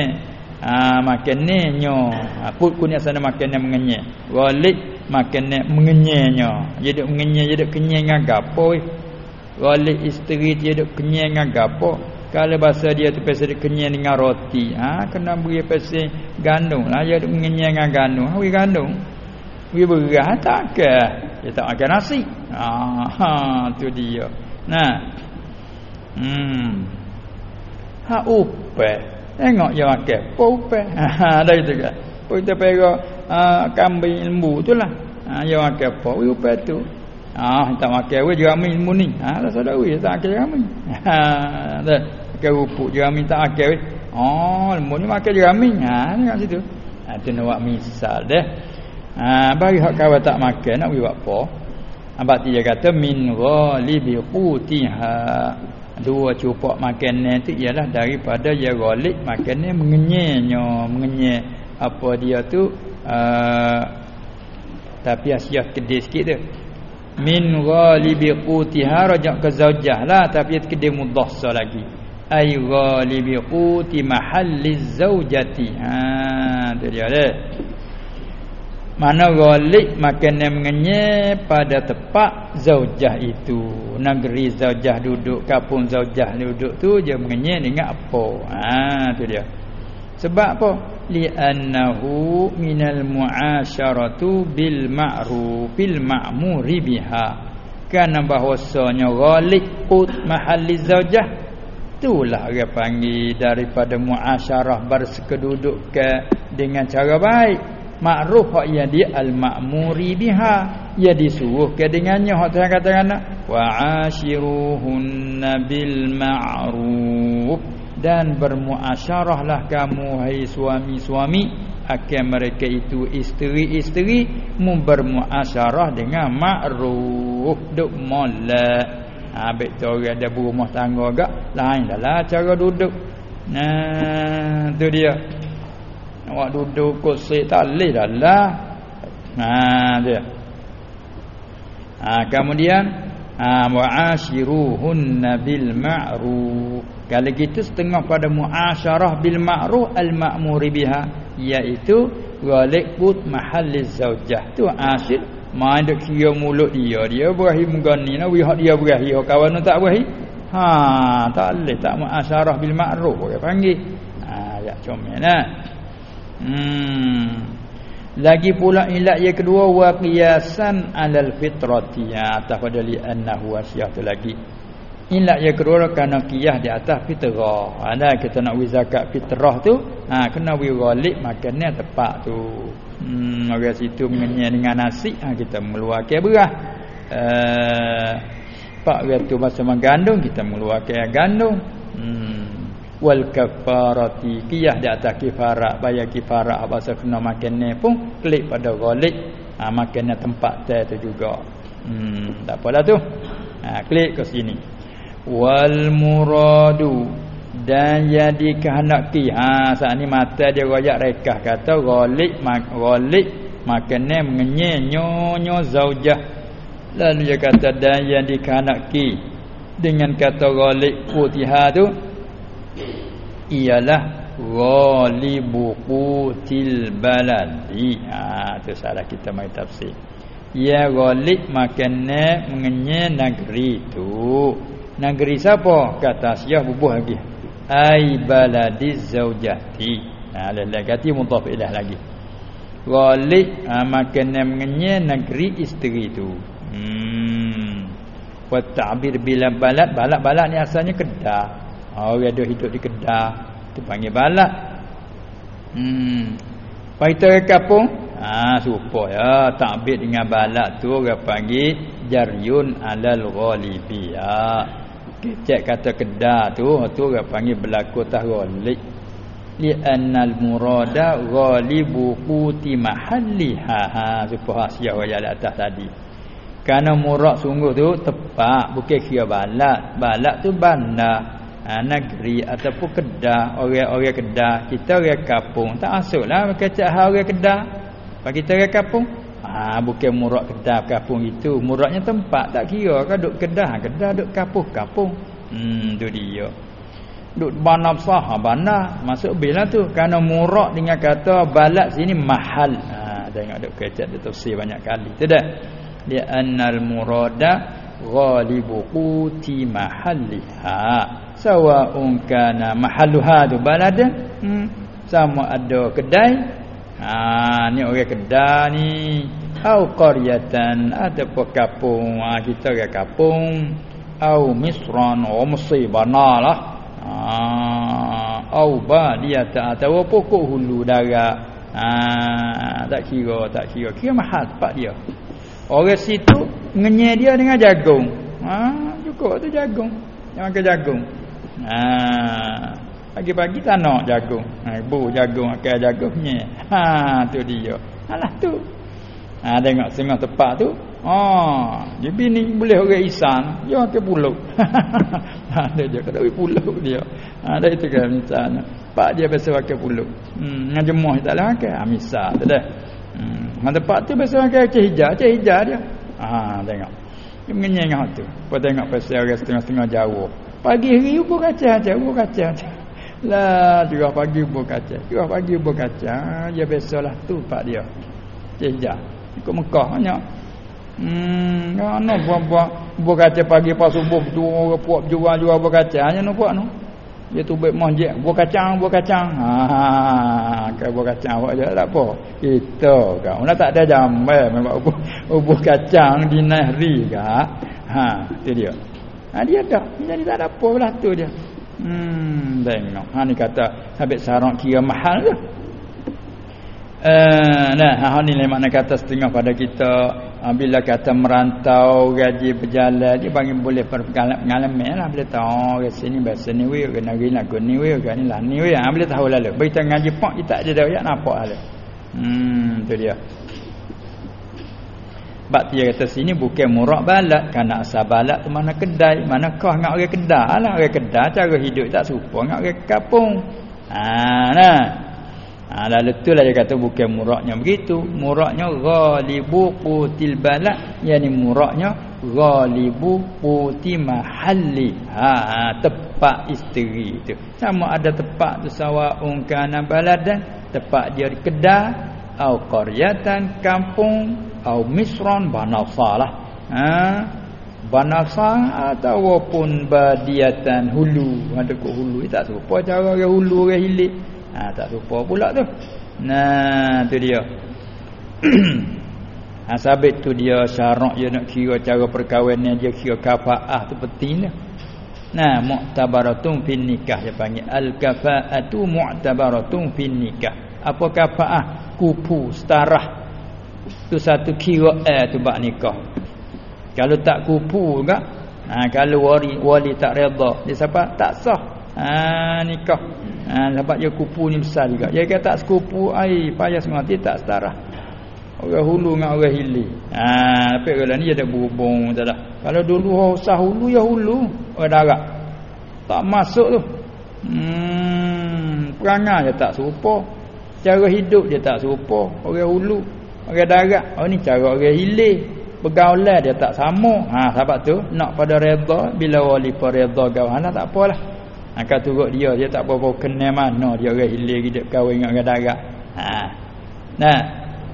Ha, makan ni nyo. Ha, put sana makan ni mengenyek. Walid makan ni mengenyeknya jadi mengenyek jadi kenyang dengan gapo walid isteri dia duk kenyang dengan gapo kalau bahasa dia tu pasal kenyang dengan roti ha kena beri pasal gandum. Lah dia mengenyang dengan gandum. Ha gandum. Beri beras tak ke dia tak makan nasi. Ha, ha tu dia. Nah. Hmm. Ha upe tengok dia makan. Apa upe ha ada itu ke pun kita pergi ha, kambing lembu tu lah. Ha dia makan apa? Upe tu Ah, tak makan we jerami ilmu ni. Ha, lah saudara we tak makan jerami. Ha, dah. Makan rupuk jerami tak makan we. Oh, ilmu ni makan jerami. Ha, ni kat situ. Ha, tu nak buat misal dah. Ha, bagi hak kawan tak makan nak buat apa? Abang dia kata min ghalibi qutiha. Dua cupak makanan tu ialah daripada ya ghalib makanan mengenyanya, mengenyai apa dia tu uh, tapi asyah kedai sikit tu min ghalibi qutiha rajak ke zaujah lah tapi kedai mudhassa lagi. Ay ghalibi quti mahalli zaujati ha tu dia dah mana ghalib makanan mengenye pada tempat zaujah itu. Negeri zaujah duduk kampung zaujah duduk tu dia mengenye dengan apa? Ha tu dia. Sebab apa li'annahu minal mu'asyaratu bil ma'ruf bil ma'muri biha kerana bahwasanya ghalib qut mahalli zaujah itulah dia panggil daripada muasyarah bersekeduduk ke dengan cara baik. Ma'ruf hak yang dia al ma'muri biha. Ya disuruh ke dengannya hak saya katakan wa ashiruhunna bil ma'ruf dan bermuasyarahlah kamu hai suami-suami akan mereka itu isteri-isteri bermuasyarah dengan ma'ruf duk molek Ha ambil tu orang ada berumah tangga gak lain dalah cara duduk. Nah, tu dia. Awak duduk kursi tak leh dah lah. Ha dia. Ha kemudian ha mu'ashiruhunna bil ma'ruf. Kalau kita setengah pada muasyarah bil ma'ruf al ma'muri biha iaitu galik put mahalliz zaujah. Tu asyir main dak kira mulut dia. Dia berahi mengani nak wihak dia berahi kawan tak berahi. Ha tak leh tak muasyarah bil ma'ruf dia panggil. Ha ya comel nah. Hmm. Lagi pula ilat yang kedua wa qiyasan alal fitrati ya atas pada li annahu wasiyah tu lagi. Yang kedua kerana qiyas di atas fitrah. Ada kita nak wi zakat fitrah tu, ha kena wi ghalib makannya tepat tu. Hmm orang situ mengenyai dengan nasi, ha kita mengeluarkan beras. Eh pak waktu masa gandum kita mengeluarkan gandum. Hmm wal kafarati qiyah di atas kifarat bayar kifarat apa kena makan ni pun klik pada ghalib ha, makannya tempat tu juga hmm tak apalah tu ha, klik ke sini wal muradu. Dan jadi kehendaki ha saat ni mata dia royak rekah. Kata ghalib ghalib makannya mengenyai nyonya zaujah. Lalu dia kata dan yang dikehendaki dengan kata ghalib putihah tu ialah ghalibu qutil baladi. Ha tu salah kita mai tafsir. Ya ghalib makannya mengenye negeri tu negeri siapa kata siah bubuh lagi ai baladi zaujati ha lalah ganti mudhaf ilah lagi ghalib ha, makannya mengenye negeri isteri tu hmm wa ta'bir bila balad balad-balad ni asalnya kedah Orang ada hidup di Kedah tu panggil balak. Hmm. Paita ke kapung? Ha serupa ya, takbir dengan balak tu orang panggil jaryun alal ghalibi. Ya. Kecek kata Kedah tu, tu orang panggil berlaku tahghalib. Li annal murada ghalibu quti mahalliha. Ha supaya sia wajah atas tadi. Karena murak sungguh tu tepat bukan kira balak. Balak tu bandar ha, negeri ataupun kedah orang-orang kedah kita orang kampung tak masuklah kata hal orang kedah bagi kita orang kampung ha, bukan murak kedah kampung itu. Muraknya tempat tak kira kan duk kedah kedah duk kampung kampung hmm tu dia. Duk bana sah bana masuk bila tu? Kerana murak dengan kata balat sini mahal. Ha tengok duk kecak dia tafsir banyak kali. Tu dah. Dia annal murada ghalibu quti mahalliha. Sawa'un kana mahalluha tu balad hmm. sama ada kedai ha ni orang kedai ni. Au qaryatan ataupun kampung ha, kita orang kampung au misran o musibanalah ha au badiyata atau pokok hulu darat ha tak kira tak kira. Kira mahal tempat dia. Orang situ ngenyai dia dengan jagung. Ha cukup tu jagung. Yang makan jagung. Ha. Pagi-pagi tak nak jagung. Ha, bu jagung akan jagungnya. Ha tu dia. Alah tu. Ha tengok setengah tepat tu. Ha, dia bini boleh orang isan, dia ke pulau. <laughs> ha dia je kada pulau dia. Ha dah itu kan misalnya. Pak dia biasa pakai pulau. Hmm ngajemuh tak lah pakai. Ha misal tu dah. Hmm ha tempat tu biasa pakai cah hijau, cah hijau dia. Ha tengok. Dia menyenyang tu. Apa tengok pasal orang setengah-setengah jauh. Pagi hari ubur kacang aja. Lah, juga pagi ubur kacang. Juga pagi ubur kacang. Ya biasalah tu pak dia. Cija. Ikut Mekah banyak. Hmm, ana buat-buat ubur kacang pagi pas subuh tu orang puak jual-jual ubur kacang aja nak buat tu. Dia tu baik masjid, ubur kacang, ubur kacang. Ha, ke ubur kacang awak je tak apa. Itu kau. Nak tak ada jam eh ubur, ubur kacang di nahri ke. Ha, tu dia. Ha, dia dah. Jadi tak ada apa lah tu dia. Hmm, tengok. Ha ni kata habis sarang kira mahal tu. Eh, nah, ha ni lah makna kata setengah pada kita. Ha, bila kata merantau gaji berjalan dia bagi boleh pengalaman lah. Boleh tahu oh, ke sini bahasa ni we ke negeri lagu ni we ke ni lah ni we ha, boleh tahu lalu berita ngaji pak kita ada dah ya nampak lah hmm tu dia Bak dia kata sini bukan murak balat Kerana asal balat tu mana kedai Mana kau dengan orang kedai lah Orang kedai cara hidup tak serupa dengan orang kapung Haa nah Ha, lalu tu lah dia kata bukan muraknya begitu. Muraknya ghalibu qutil balat. Yani muraknya ghalibu quti mahalli. Ha, ha, tempat isteri itu. Sama ada tempat tu sawa'un kana baladan. Tempat dia di kedai. Atau qaryatan, kampung. Atau misran, banasa lah. Ha, banasa ataupun badiatan hulu. Ada ke hulu. Tak serupa cara orang hulu orang hilik. Ha tak lupa pula tu. Nah, tu dia. <clears throat> ha sabit tu dia syarak dia nak kira cara perkahwinan dia kira kafaah tu penting dah. Nah, mu'tabaratun fin nikah dia panggil al-kafa'atu mu'tabaratun fin nikah. Apa kafaah? Kupu, setarah. Tu satu kira eh tu bab nikah. Kalau tak kupu juga, ha, kalau wali wali tak redha, dia siapa? Tak sah. Ha nikah. Ha, sebab dia kupu ni besar juga. Dia kata tak sekupu air payah semua tak setara. Orang hulu dengan orang hilir. Ha, tapi orang ni ada berhubung tak. Kalau dulu orang usah hulu ya hulu. Orang darat. Tak masuk tu. Hmm, perangai dia tak serupa. Cara hidup dia tak serupa. Orang hulu. Orang darat. Oh ni cara orang hilir. Pergaulan dia tak sama. Ha, sebab tu nak pada reda. Bila wali pada reda kawan tak apalah. Angkat turut dia dia tak apa-apa kenal mana dia orang hilir hidup kahwin dengan orang darat. Ha. Nah.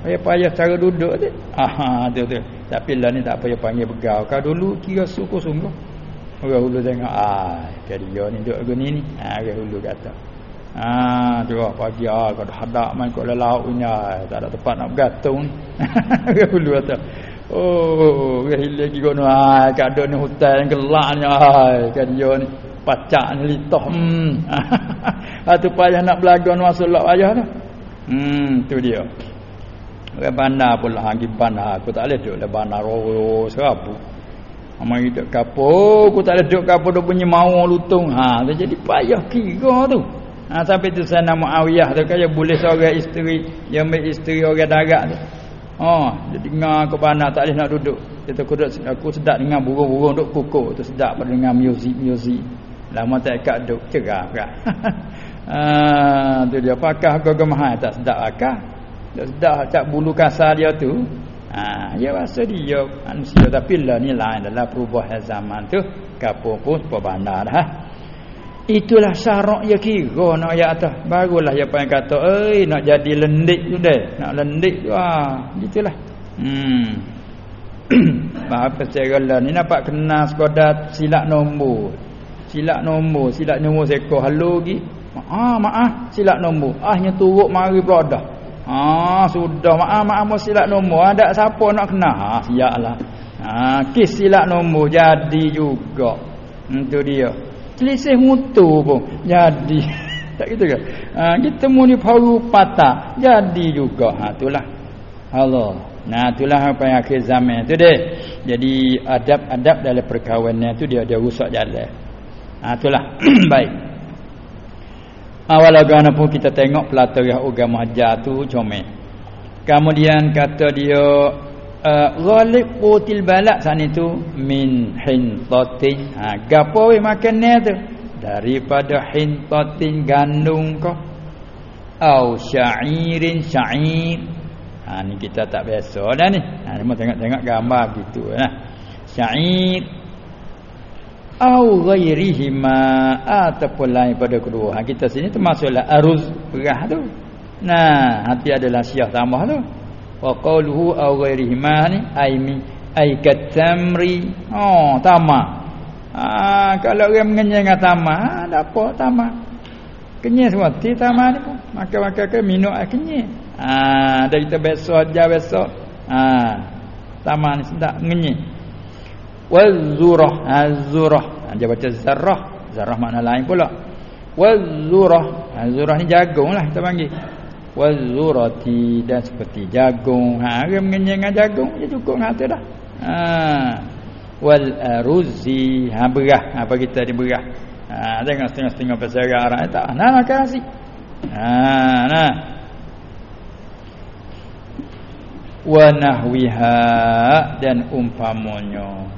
Payah payah cara duduk tu. Ha tu tu. Tapi lah ni tak payah panggil begau. Kau dulu kira suku sungguh. Orang hulu tengok ah jadi dia ni duduk gini ni. Ha orang hulu kata. Ha tu pagi ah dah hadak main laut ni ah. tak ada tempat nak bergantung. <laughs> orang hulu kata. Oh, orang hilir lagi kono ah kadang ni hutan gelap ni ah kan dia ni pacak ni litah hmm <laughs> atu payah nak belagon masuk lak payah tu hmm tu dia orang bandar pula lagi bandar aku tak boleh duduk dalam bandar roh serabu Amal hidup kapo, aku tak ada duduk kapo dah punya mau lutung. Ha, tu jadi payah kira tu. Ha, sampai tu saya nama Awiyah tu kaya boleh seorang isteri, yang ambil isteri orang darat tu. Ha, dia dengar ke mana tak boleh nak duduk. Dia tu aku sedap dengar burung-burung duk kukuk tu sedap pada dengar muzik-muzik. Lama tak kat duk cerah kan. ah tu dia pakah gagam mahal tak sedap akah. Tak sedap tak bulu kasar dia tu. Ah ya rasa dia manusia tapi lah ni lain dalam perubahan zaman tu kapo pun perbandar dah. Itulah syarat ya kira nak ayat atas. Barulah ya payah kata, "Oi, nak jadi lendik tu deh. Nak lendik tu ah." Gitulah. Hmm. <clears throat> Apa saya ni nampak kena sekadar silap nombor silap nombor silap nombor seekor halo lagi ah maaf silap nombor ahnya turut mari berada ah sudah maaf maaf mau silap nombor ada siapa nak kena ah siaplah ah kis silap nombor jadi juga itu dia selisih mutu pun. Jadi <laughs> tak gitu kan ah kita mu ni patah. Jadi juga ha itulah. Allah. Nah itulah apa yang akhir zaman tu deh. Jadi adab-adab dalam perkahwinan tu dia dia rusak jalan. Ha itulah. <clears throat> Baik. Awal agama pun kita tengok pelatarikh agama ajar tu comel. Kemudian kata dia uh, ghalib qutil balak sana tu min hintatin. Ha gapo we makan tu? Daripada hintatin gandum kau. Au sya'irin sya'ir. Ha ni kita tak biasa dah ni. Ha tengok-tengok gambar gitu lah. Sya'ir au ghairihima ataupun lain pada kedua. Ha kita sini termasuklah aruz perah tu. Nah, hati adalah syiah tambah tu. Wa qawluhu au ghairihima ni ai mi ai katamri. Oh, tama. Ah, kalau orang mengenyang dengan tama, ha, ada apa tama? Kenyang semua ti tama ni pun. Maka-maka ke minum air. Ah, dah kita besok aja besok. Ah, tama ni sedap mengenyang wazurah azurah ha, dia baca zarah zarah makna lain pula wazurah azurah ni jagung lah kita panggil wazurati dan seperti jagung. Ha dia mengenyang dengan jagung dia cukup dengan tu dah. Ha. Wal aruzi ha berah. Apa kita di berah. Ha tengok setengah-setengah bahasa Arab tak. Nah nak kasih ha nah. Wa nahwiha dan umpamanya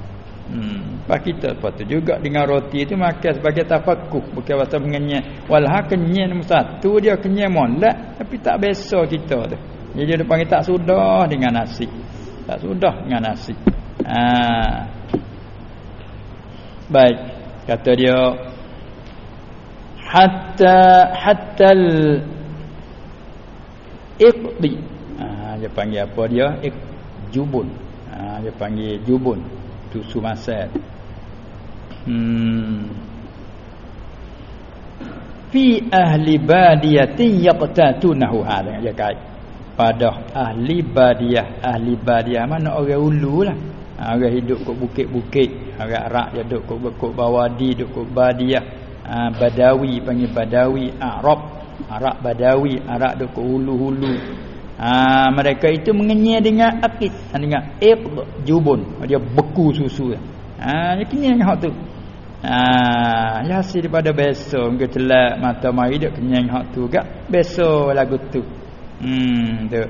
hmm. Pak kita patut juga dengan roti itu makan sebagai tafakuh bukan pasal mengenyah walha nombor satu dia kenyah molek tapi tak biasa kita tu. Jadi dia panggil tak sudah dengan nasi. Tak sudah dengan nasi. Ha. Baik kata dia hatta hatta al iqdi. Ha, dia panggil apa dia? Ik, jubun ha, dia panggil jubun tusu masal. Hmm. Fi ahli badiyatin yaqtatunahu. Hada dia kait. Pada ahli badiyah. Ahli badiyah mana? Orang ulu lah. Ha, orang hidup kat bukit-bukit. Orang Arab dia duduk kat bukit bawadi duduk kat badiyah. Ha, badawi panggil badawi Arab. Arab badawi Arab duduk kat hulu-hulu Ha, mereka itu mengenyai dengan akid ha, dengan iq jubun. Dia beku susu. Ha dia kenyai dengan hak tu. Ha ya hasil daripada besok. Ke telak mata mari dia kenyai dengan hak tu. Gak besok lagu tu. Hmm tu.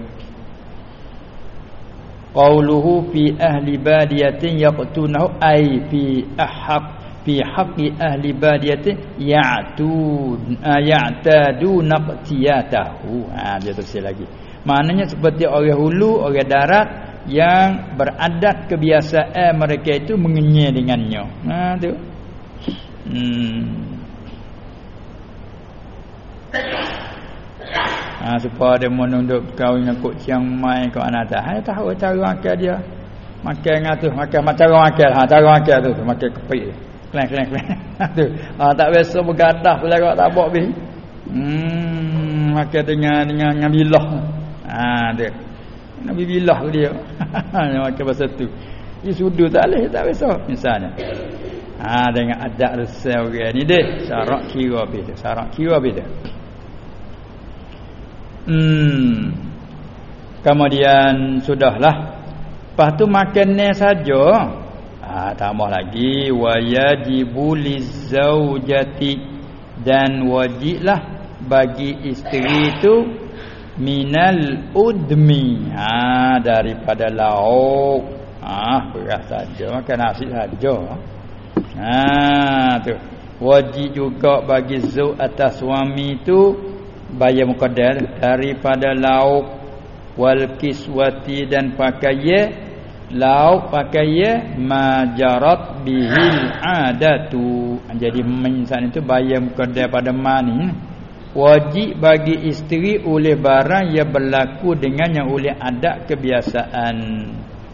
Qauluhu fi ahli badiyatin yaqtunahu ay fi ahq fi haqqi ahli badiyatin ya'tu ya'tadu naqtiyatahu ha dia terus lagi Maknanya seperti orang hulu, orang darat yang beradat kebiasaan mereka itu mengenyai dengannya. Ha tu. Hmm. Ha supaya dia menunduk kau dengan kok Chiang Mai ke anak dah. Hai tahu cara makan dia. Makan ngatu, makan macam orang makan. Ha cara makan tu, makan kepik. Klang klang klang. Ha <laughs> tu. Ha tak biasa bergadah pula kau tak bawa bi. Hmm makan dengan dengan dengan bilah. Ha dia. Nabi bilah dia. <laughs> Yang makan pasal tu. Dia sudu tak boleh tak biasa misalnya. Ha dengan adat resel orang ni deh. Syarak kira beza. Syarak kira beza. Hmm. Kemudian sudahlah. Lepas tu makannya saja. Ha tambah lagi wajibu lizaujati dan wajiblah bagi isteri itu minal udmi. Ha daripada lauk. Ha beras saja makan nasi saja. Ha tu. Wajib juga bagi zau atas suami tu bayar mukaddar daripada lauk. Wal kiswati dan pakaian lauk pakaian majarat bihil adatu. Jadi mensan itu bayar mukaddar pada mani wajib bagi isteri oleh barang yang berlaku dengan yang oleh adat kebiasaan.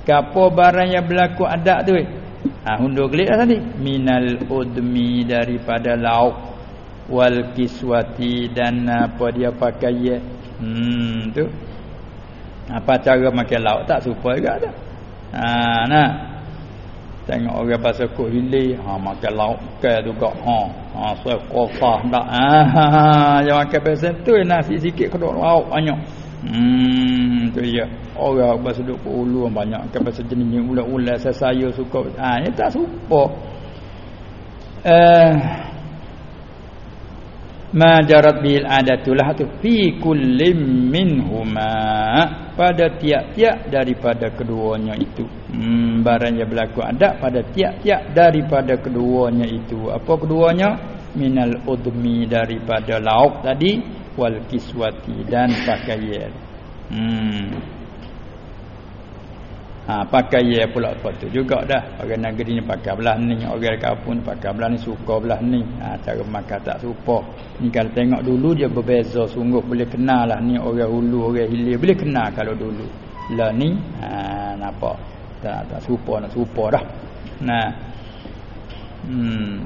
Kapo barang yang berlaku adat tu? Ha hundur gelik dah tadi. Minal udmi daripada lauk wal kiswati dan apa dia pakai ya. Hmm tu. Apa cara makan lauk tak serupa juga dah. Ha nah. Tengok orang pasal kok hilir, ha makan lauk ke juga. Ha Ha so qafah dak. Ah yang makan pesen tu nasi sikit kedok lauk banyak. Hmm tu ya. Orang bahasa duk ulu banyak kan bahasa jenis ulat-ulat saya, suka. Ah ha, tak suka. Eh ma jarat bil adatulah tu. Fi kullim minhuma. Pada tiap-tiap daripada keduanya itu. Hmm, barang yang berlaku ada pada tiap-tiap daripada keduanya itu. Apa keduanya? Minal udmi daripada lauk tadi wal kiswati dan pakaian. Hmm Ha pakai ye pula sepatu juga dah. Orang negeri ni pakai belah ni, orang kampung pakai belah ni suka belah ni. Ha cara makan tak serupa. Ni kalau tengok dulu dia berbeza sungguh boleh kenal lah ni orang hulu, orang hilir boleh kenal kalau dulu. Lah ni ha nampak tak tak serupa nak serupa dah. Nah. Hmm.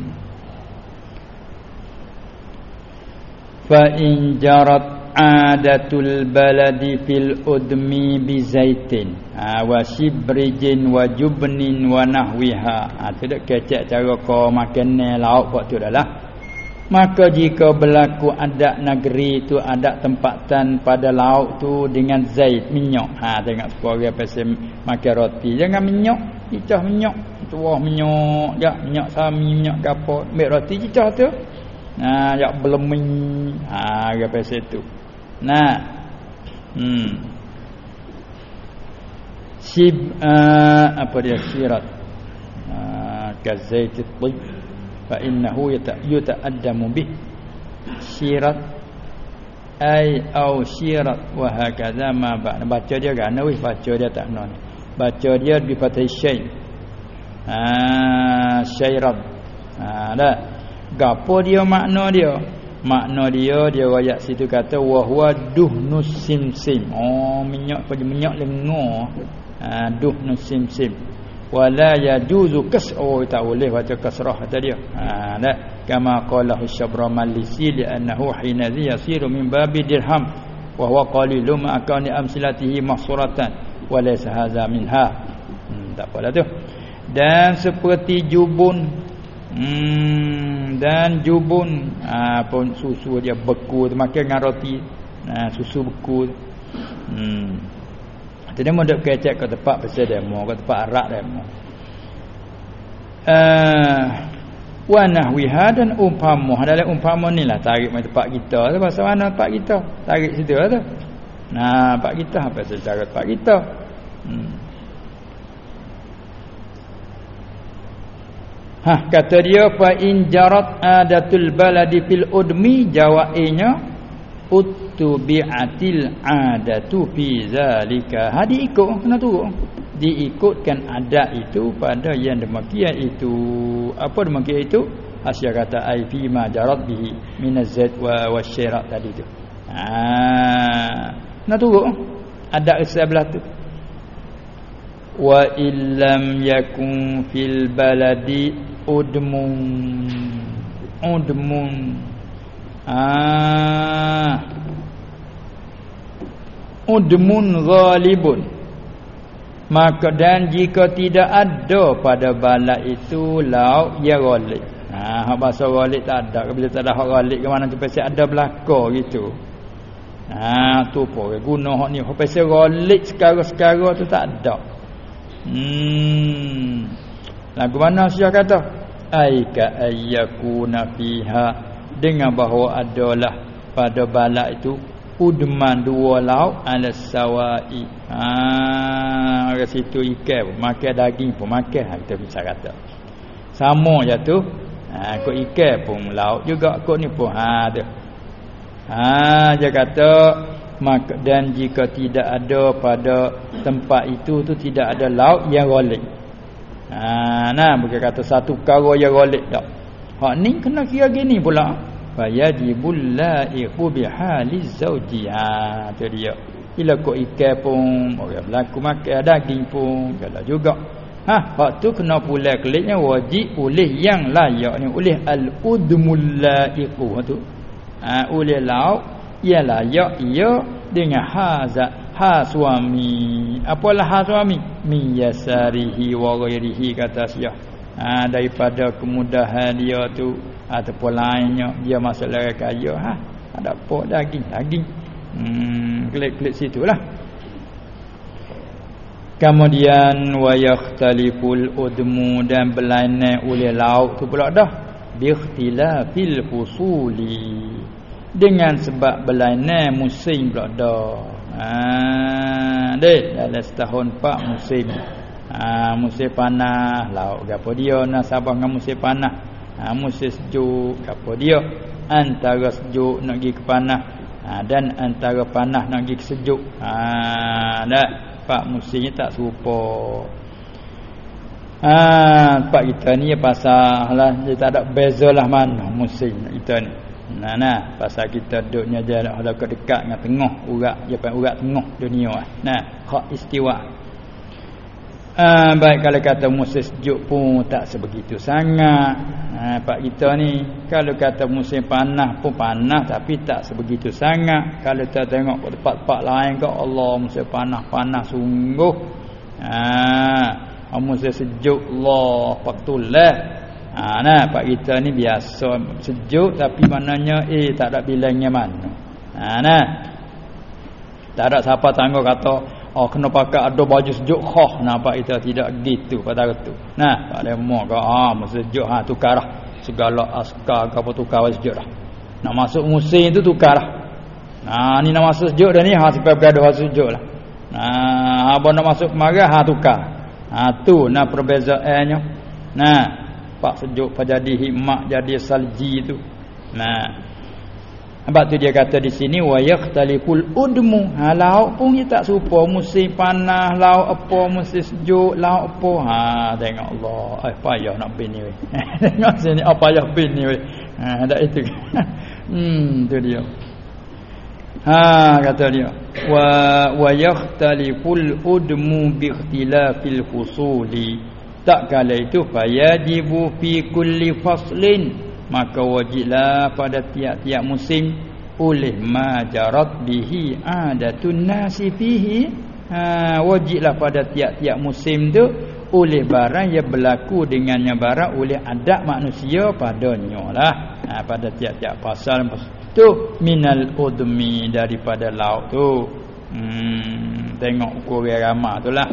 Fa in jarat adatul baladi fil udmi bizaitin ha, wa shibrijin wa jubnin wa nahwiha. Ha, tu dak kecek cara kau makan lauk waktu dah lah. Maka jika berlaku adat negeri tu adat tempatan pada lauk tu dengan zait minyak. Ha tengok sepuluh orang pasal makan roti. Jangan minyak cicah minyak. Tuah minyak ya minyak sami minyak gapo ambil roti cicah tu. Ha ya belum ha apa pasal tu Nah. Hmm. Sib uh, apa dia syirat uh, kazait at-tib fa innahu yata'addamu bih. Syirat ai au syirat wa hakadha ma ba baca dia kan wis baca dia tak non baca dia di fathah syai. Ah syairat ah dah. Gapo dia makna dia makna dia dia ayat situ kata wa huwa duhnus simsim. Oh minyak pada minyak lengo ha, duhnus simsim. Wala yajuzu kas'u oh, tak boleh baca kasrah kata dia. Ha dah kama qala syabra malisi li'annahu hina yasiru min babi dirham. Wa huwa qalilum akani amsilatihi mahsuratan. Wa laysa hadza minha. Hmm, tak apalah tu. Dan seperti jubun Hmm, dan jubun. Ha, pun susu dia beku tu makan dengan roti. Ha, susu beku. Hmm. Jadi mau dak kecek ke tempat pasal demo ke tempat arak demo uh, wa nahwiha dan umpama adalah umpama ni lah tarik mai tempat kita. Tu pasal mana tempat kita? Tarik situ lah tu. Nah tempat kita apa secara tempat kita? Hmm Ha kata dia fa in jarat adatul baladi fil udmi jawainya uttubi'atil adatu fi zalika. Ha diikut kena turun. Diikutkan adat itu pada yang demikian itu. Apa demikian itu? Asya kata ai fi ma jarat bihi min az-zaid wa wasyirat tadi tu. Ha nak turun adat sebelah tu wa illam yakun fil baladi udmun udmun ah. Udmun ghalibun. Maka dan jika tidak ada pada balad itu lauk ya ghalib. Ha hak bahasa ghalib tak ada. Bila tak ada hak ghalib ke mana pasti ada belaka gitu. Ha tu apa guna hak ni. Hak pasti ghalib sekarang-sekarang tu tak ada. Hmm. Lagu mana Syekh kata? Aika ayyakuna fiha dengan bahawa adalah pada balak itu udman dua lauk ala sawai. Ha orang situ ikan makan daging pun makan ha, kita bisa kata. Sama je tu. Ha kok ikan pun lauk juga kok ni pun ha tu. Ha dia kata maka dan jika tidak ada pada tempat itu tu tidak ada lauk yang ghalib ha nah bukan kata satu perkara yang ghalib tak. Hak ni kena kira gini pula. Fayajibul laiqu bihali zauji ha tu dia. Bila kau ikan pun orang berlaku makan daging pun kalau juga. Ha hak tu kena pula keliknya wajib oleh yang layak ni oleh al udmul laiqu tu. Ha oleh lauk ialah ya ia dengan haza ha suami. Apalah ha suami? Min yasarihi wa ghairihi kata sia ha, daripada kemudahan dia tu ataupun lainnya dia masalah kaya ha ada apa daging daging. Hmm klik-klik situlah. Kemudian wa yakhtaliful udmu dan berlainan oleh lauk tu pula dah. Bi fusuli. Dengan sebab belana musim pula dah. Ha dek dalam setahun pak musim. Ha musim panas lauk gapo dia nak sabar dengan musim panas. Ha musim sejuk gapo dia antara sejuk nak pergi ke panas ha, dan antara panas nak pergi ke sejuk. Ha dak pak musimnya tak serupa. Ha pak kita ni pasal lah dia tak ada bezalah mana musim kita ni. Nah nah pasal kita duduknya ada ke dekat dengan tengah urat panggil urat tengah dunia ah. Nah, hak istiwa. Ah baik kalau kata musim sejuk pun tak sebegitu sangat. Ha pak kita ni kalau kata musim panas pun panas tapi tak sebegitu sangat. Kalau kita tengok tempat-tempat lain ke Allah musim panas panas sungguh. Ha musim sejuk Allah faktullah Ha nah pak kita ni biasa sejuk tapi maknanya eh tak ada bilangnya mana. Ha nah. Tak ada siapa tangguh kata oh kena pakai ada baju sejuk khah nah pak kita tidak gitu pada itu. Nah ada mau ke ah sejuk ha tukar lah. segala askar ke apa tukar sejuk dah. Nak masuk musim itu tukar. Nah ni nak masuk sejuk dah ni ha sampai bergaduh sejuk lah. Nah Ha apa nak masuk marah ha tukar. Ha tu nah perbezaannya. Nah, pak sejuk pak jadi hikmat jadi salji tu. Nah. Sebab tu dia kata di sini wa yaqtaliful udmu. Ha lauk pun dia tak serupa musim panas, lauk apa musim sejuk, lauk apa. Ha tengok Allah. Eh payah nak bin ni weh. <laughs> tengok sini apa payah bin ni weh. Ha dak itu. <laughs> hmm tu dia. Ha kata dia wa wa yakhtaliful udmu bi ikhtilafil fusuli tak kala itu fayajibu fi kulli faslin. Maka wajiblah pada tiap-tiap musim oleh majarat bihi adatun nasi fihi. Ha wajiblah pada tiap-tiap musim tu oleh barang yang berlaku dengannya barang oleh adat manusia padanya lah. Ha, pada tiap-tiap pasal tu minal udmi daripada laut tu. Hmm tengok ukur ramah itulah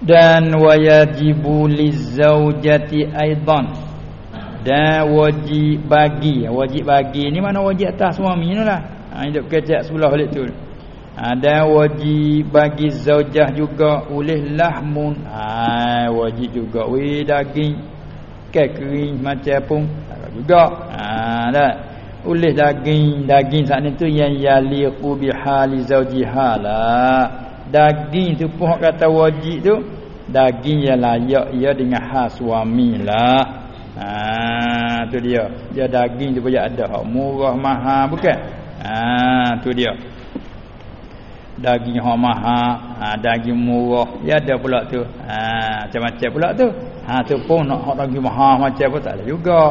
dan wajibu lizaujati aidan. Dan wajib bagi. Wajib bagi ni mana wajib atas suami ni lah. Ha, hidup kecek sebelah balik tu. Ha, dan wajib bagi zaujah juga. Oleh lahmun. Ha, wajib juga. Weh daging. Kekering macam pun juga. Ha, dah. Oleh daging. Daging saat itu yang yaliqu bihali zawjiha lah daging tu pun kata wajib tu daging yang layak ia dengan hal suami lah. Ha tu dia. Dia daging tu banyak ada. Hak murah mahal bukan? Ha tu dia. Daging hak mahal ha daging murah. Ya ada pula tu. Ha macam-macam pula tu. Ha tu pun nak hak daging mahal macam apa tak ada juga.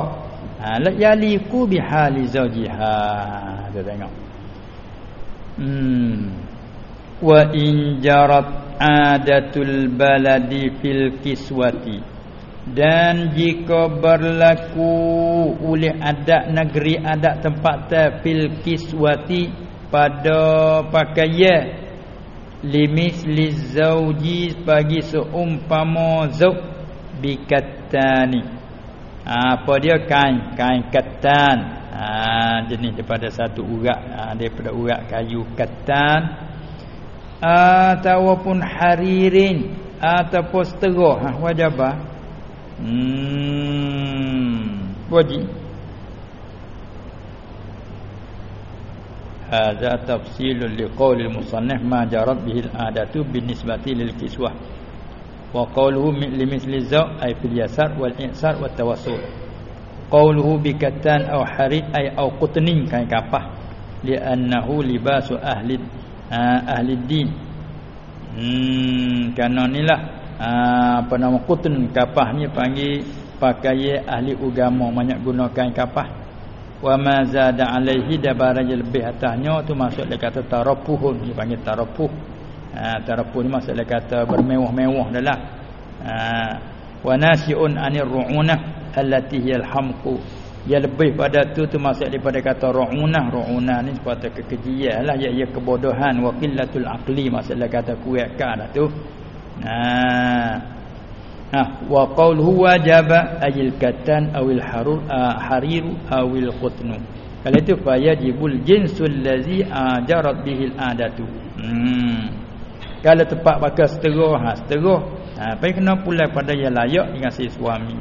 Ha la yaliqu bihali zawjiha. Tu tengok. Hmm wa in jarat adatul baladi fil kiswati. Dan jika berlaku oleh adat negeri adat tempat fil kiswati pada pakaian limis lizauji bagi seumpama zauj bikatani. Apa dia? Kain kain ketan. Ha, jenis daripada satu urat. Ha, daripada urat kayu ketan ataupun haririn ataupun seteruh ha, wajabah hmm wajib. Hadza tafsilul liqauli musannif ma jarat bihil adatu binisbati lil kiswah. Wa qawluhu limithli zaw ay fil yasar wal insar wat tawassul. Qawluhu bikatan aw harid ay aw qutnin kan kapah. Li annahu libasu ahli ahli din. Hmm kerana inilah apa nama qutn kapah ni panggil pakai ahli agama banyak guna kain kapah. Wa ma zada alaihi dabaraj lebih atasnya tu maksud dia kata tarapuhun dia panggil tarapuh. Ha, Tarapun ni maksudnya kata bermewah-mewah adalah ha, Wa nasi'un anir ru'unah Allati hiyal hamku Ya lebih pada tu tu maksud daripada kata ru'unah Ru'unah ni sepatutnya kekejian lah Ya, ya kebodohan Wa qillatul aqli maksudnya kata kuatkan lah tu Nah Ha, wa qawluhu wajaba ayil katan awil harur uh, hariru awil qutnu. Kalau itu fayajibul jinsul ladzi ajarat bihil adatu. Hmm. Kalau tempat pakai seterah, ha seterah. Ha pai kena pula pada yang layak dengan si suami.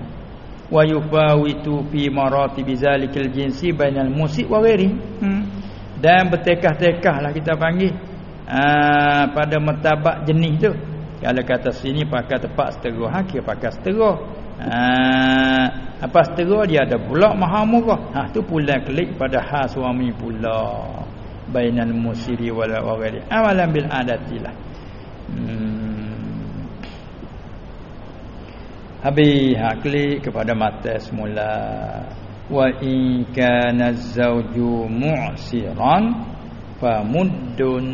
Wa yufawitu fi marati bizalikal jinsi bainal musik wa ghairi. Hmm. Dan bertekah-tekahlah kita panggil. Ha pada martabat jenis tu. Kalau kata sini pakai tempat seterah, ha kira pakai seterah. Ha apa seterah dia ada pula maha murah. Ha tu pula klik pada hal suami pula. Bainal musiri wal ghairi. Amalan bil adatilah. Hmm. Habis ha klik kepada mata semula. Wa in kana zawju mu'siran fa muddun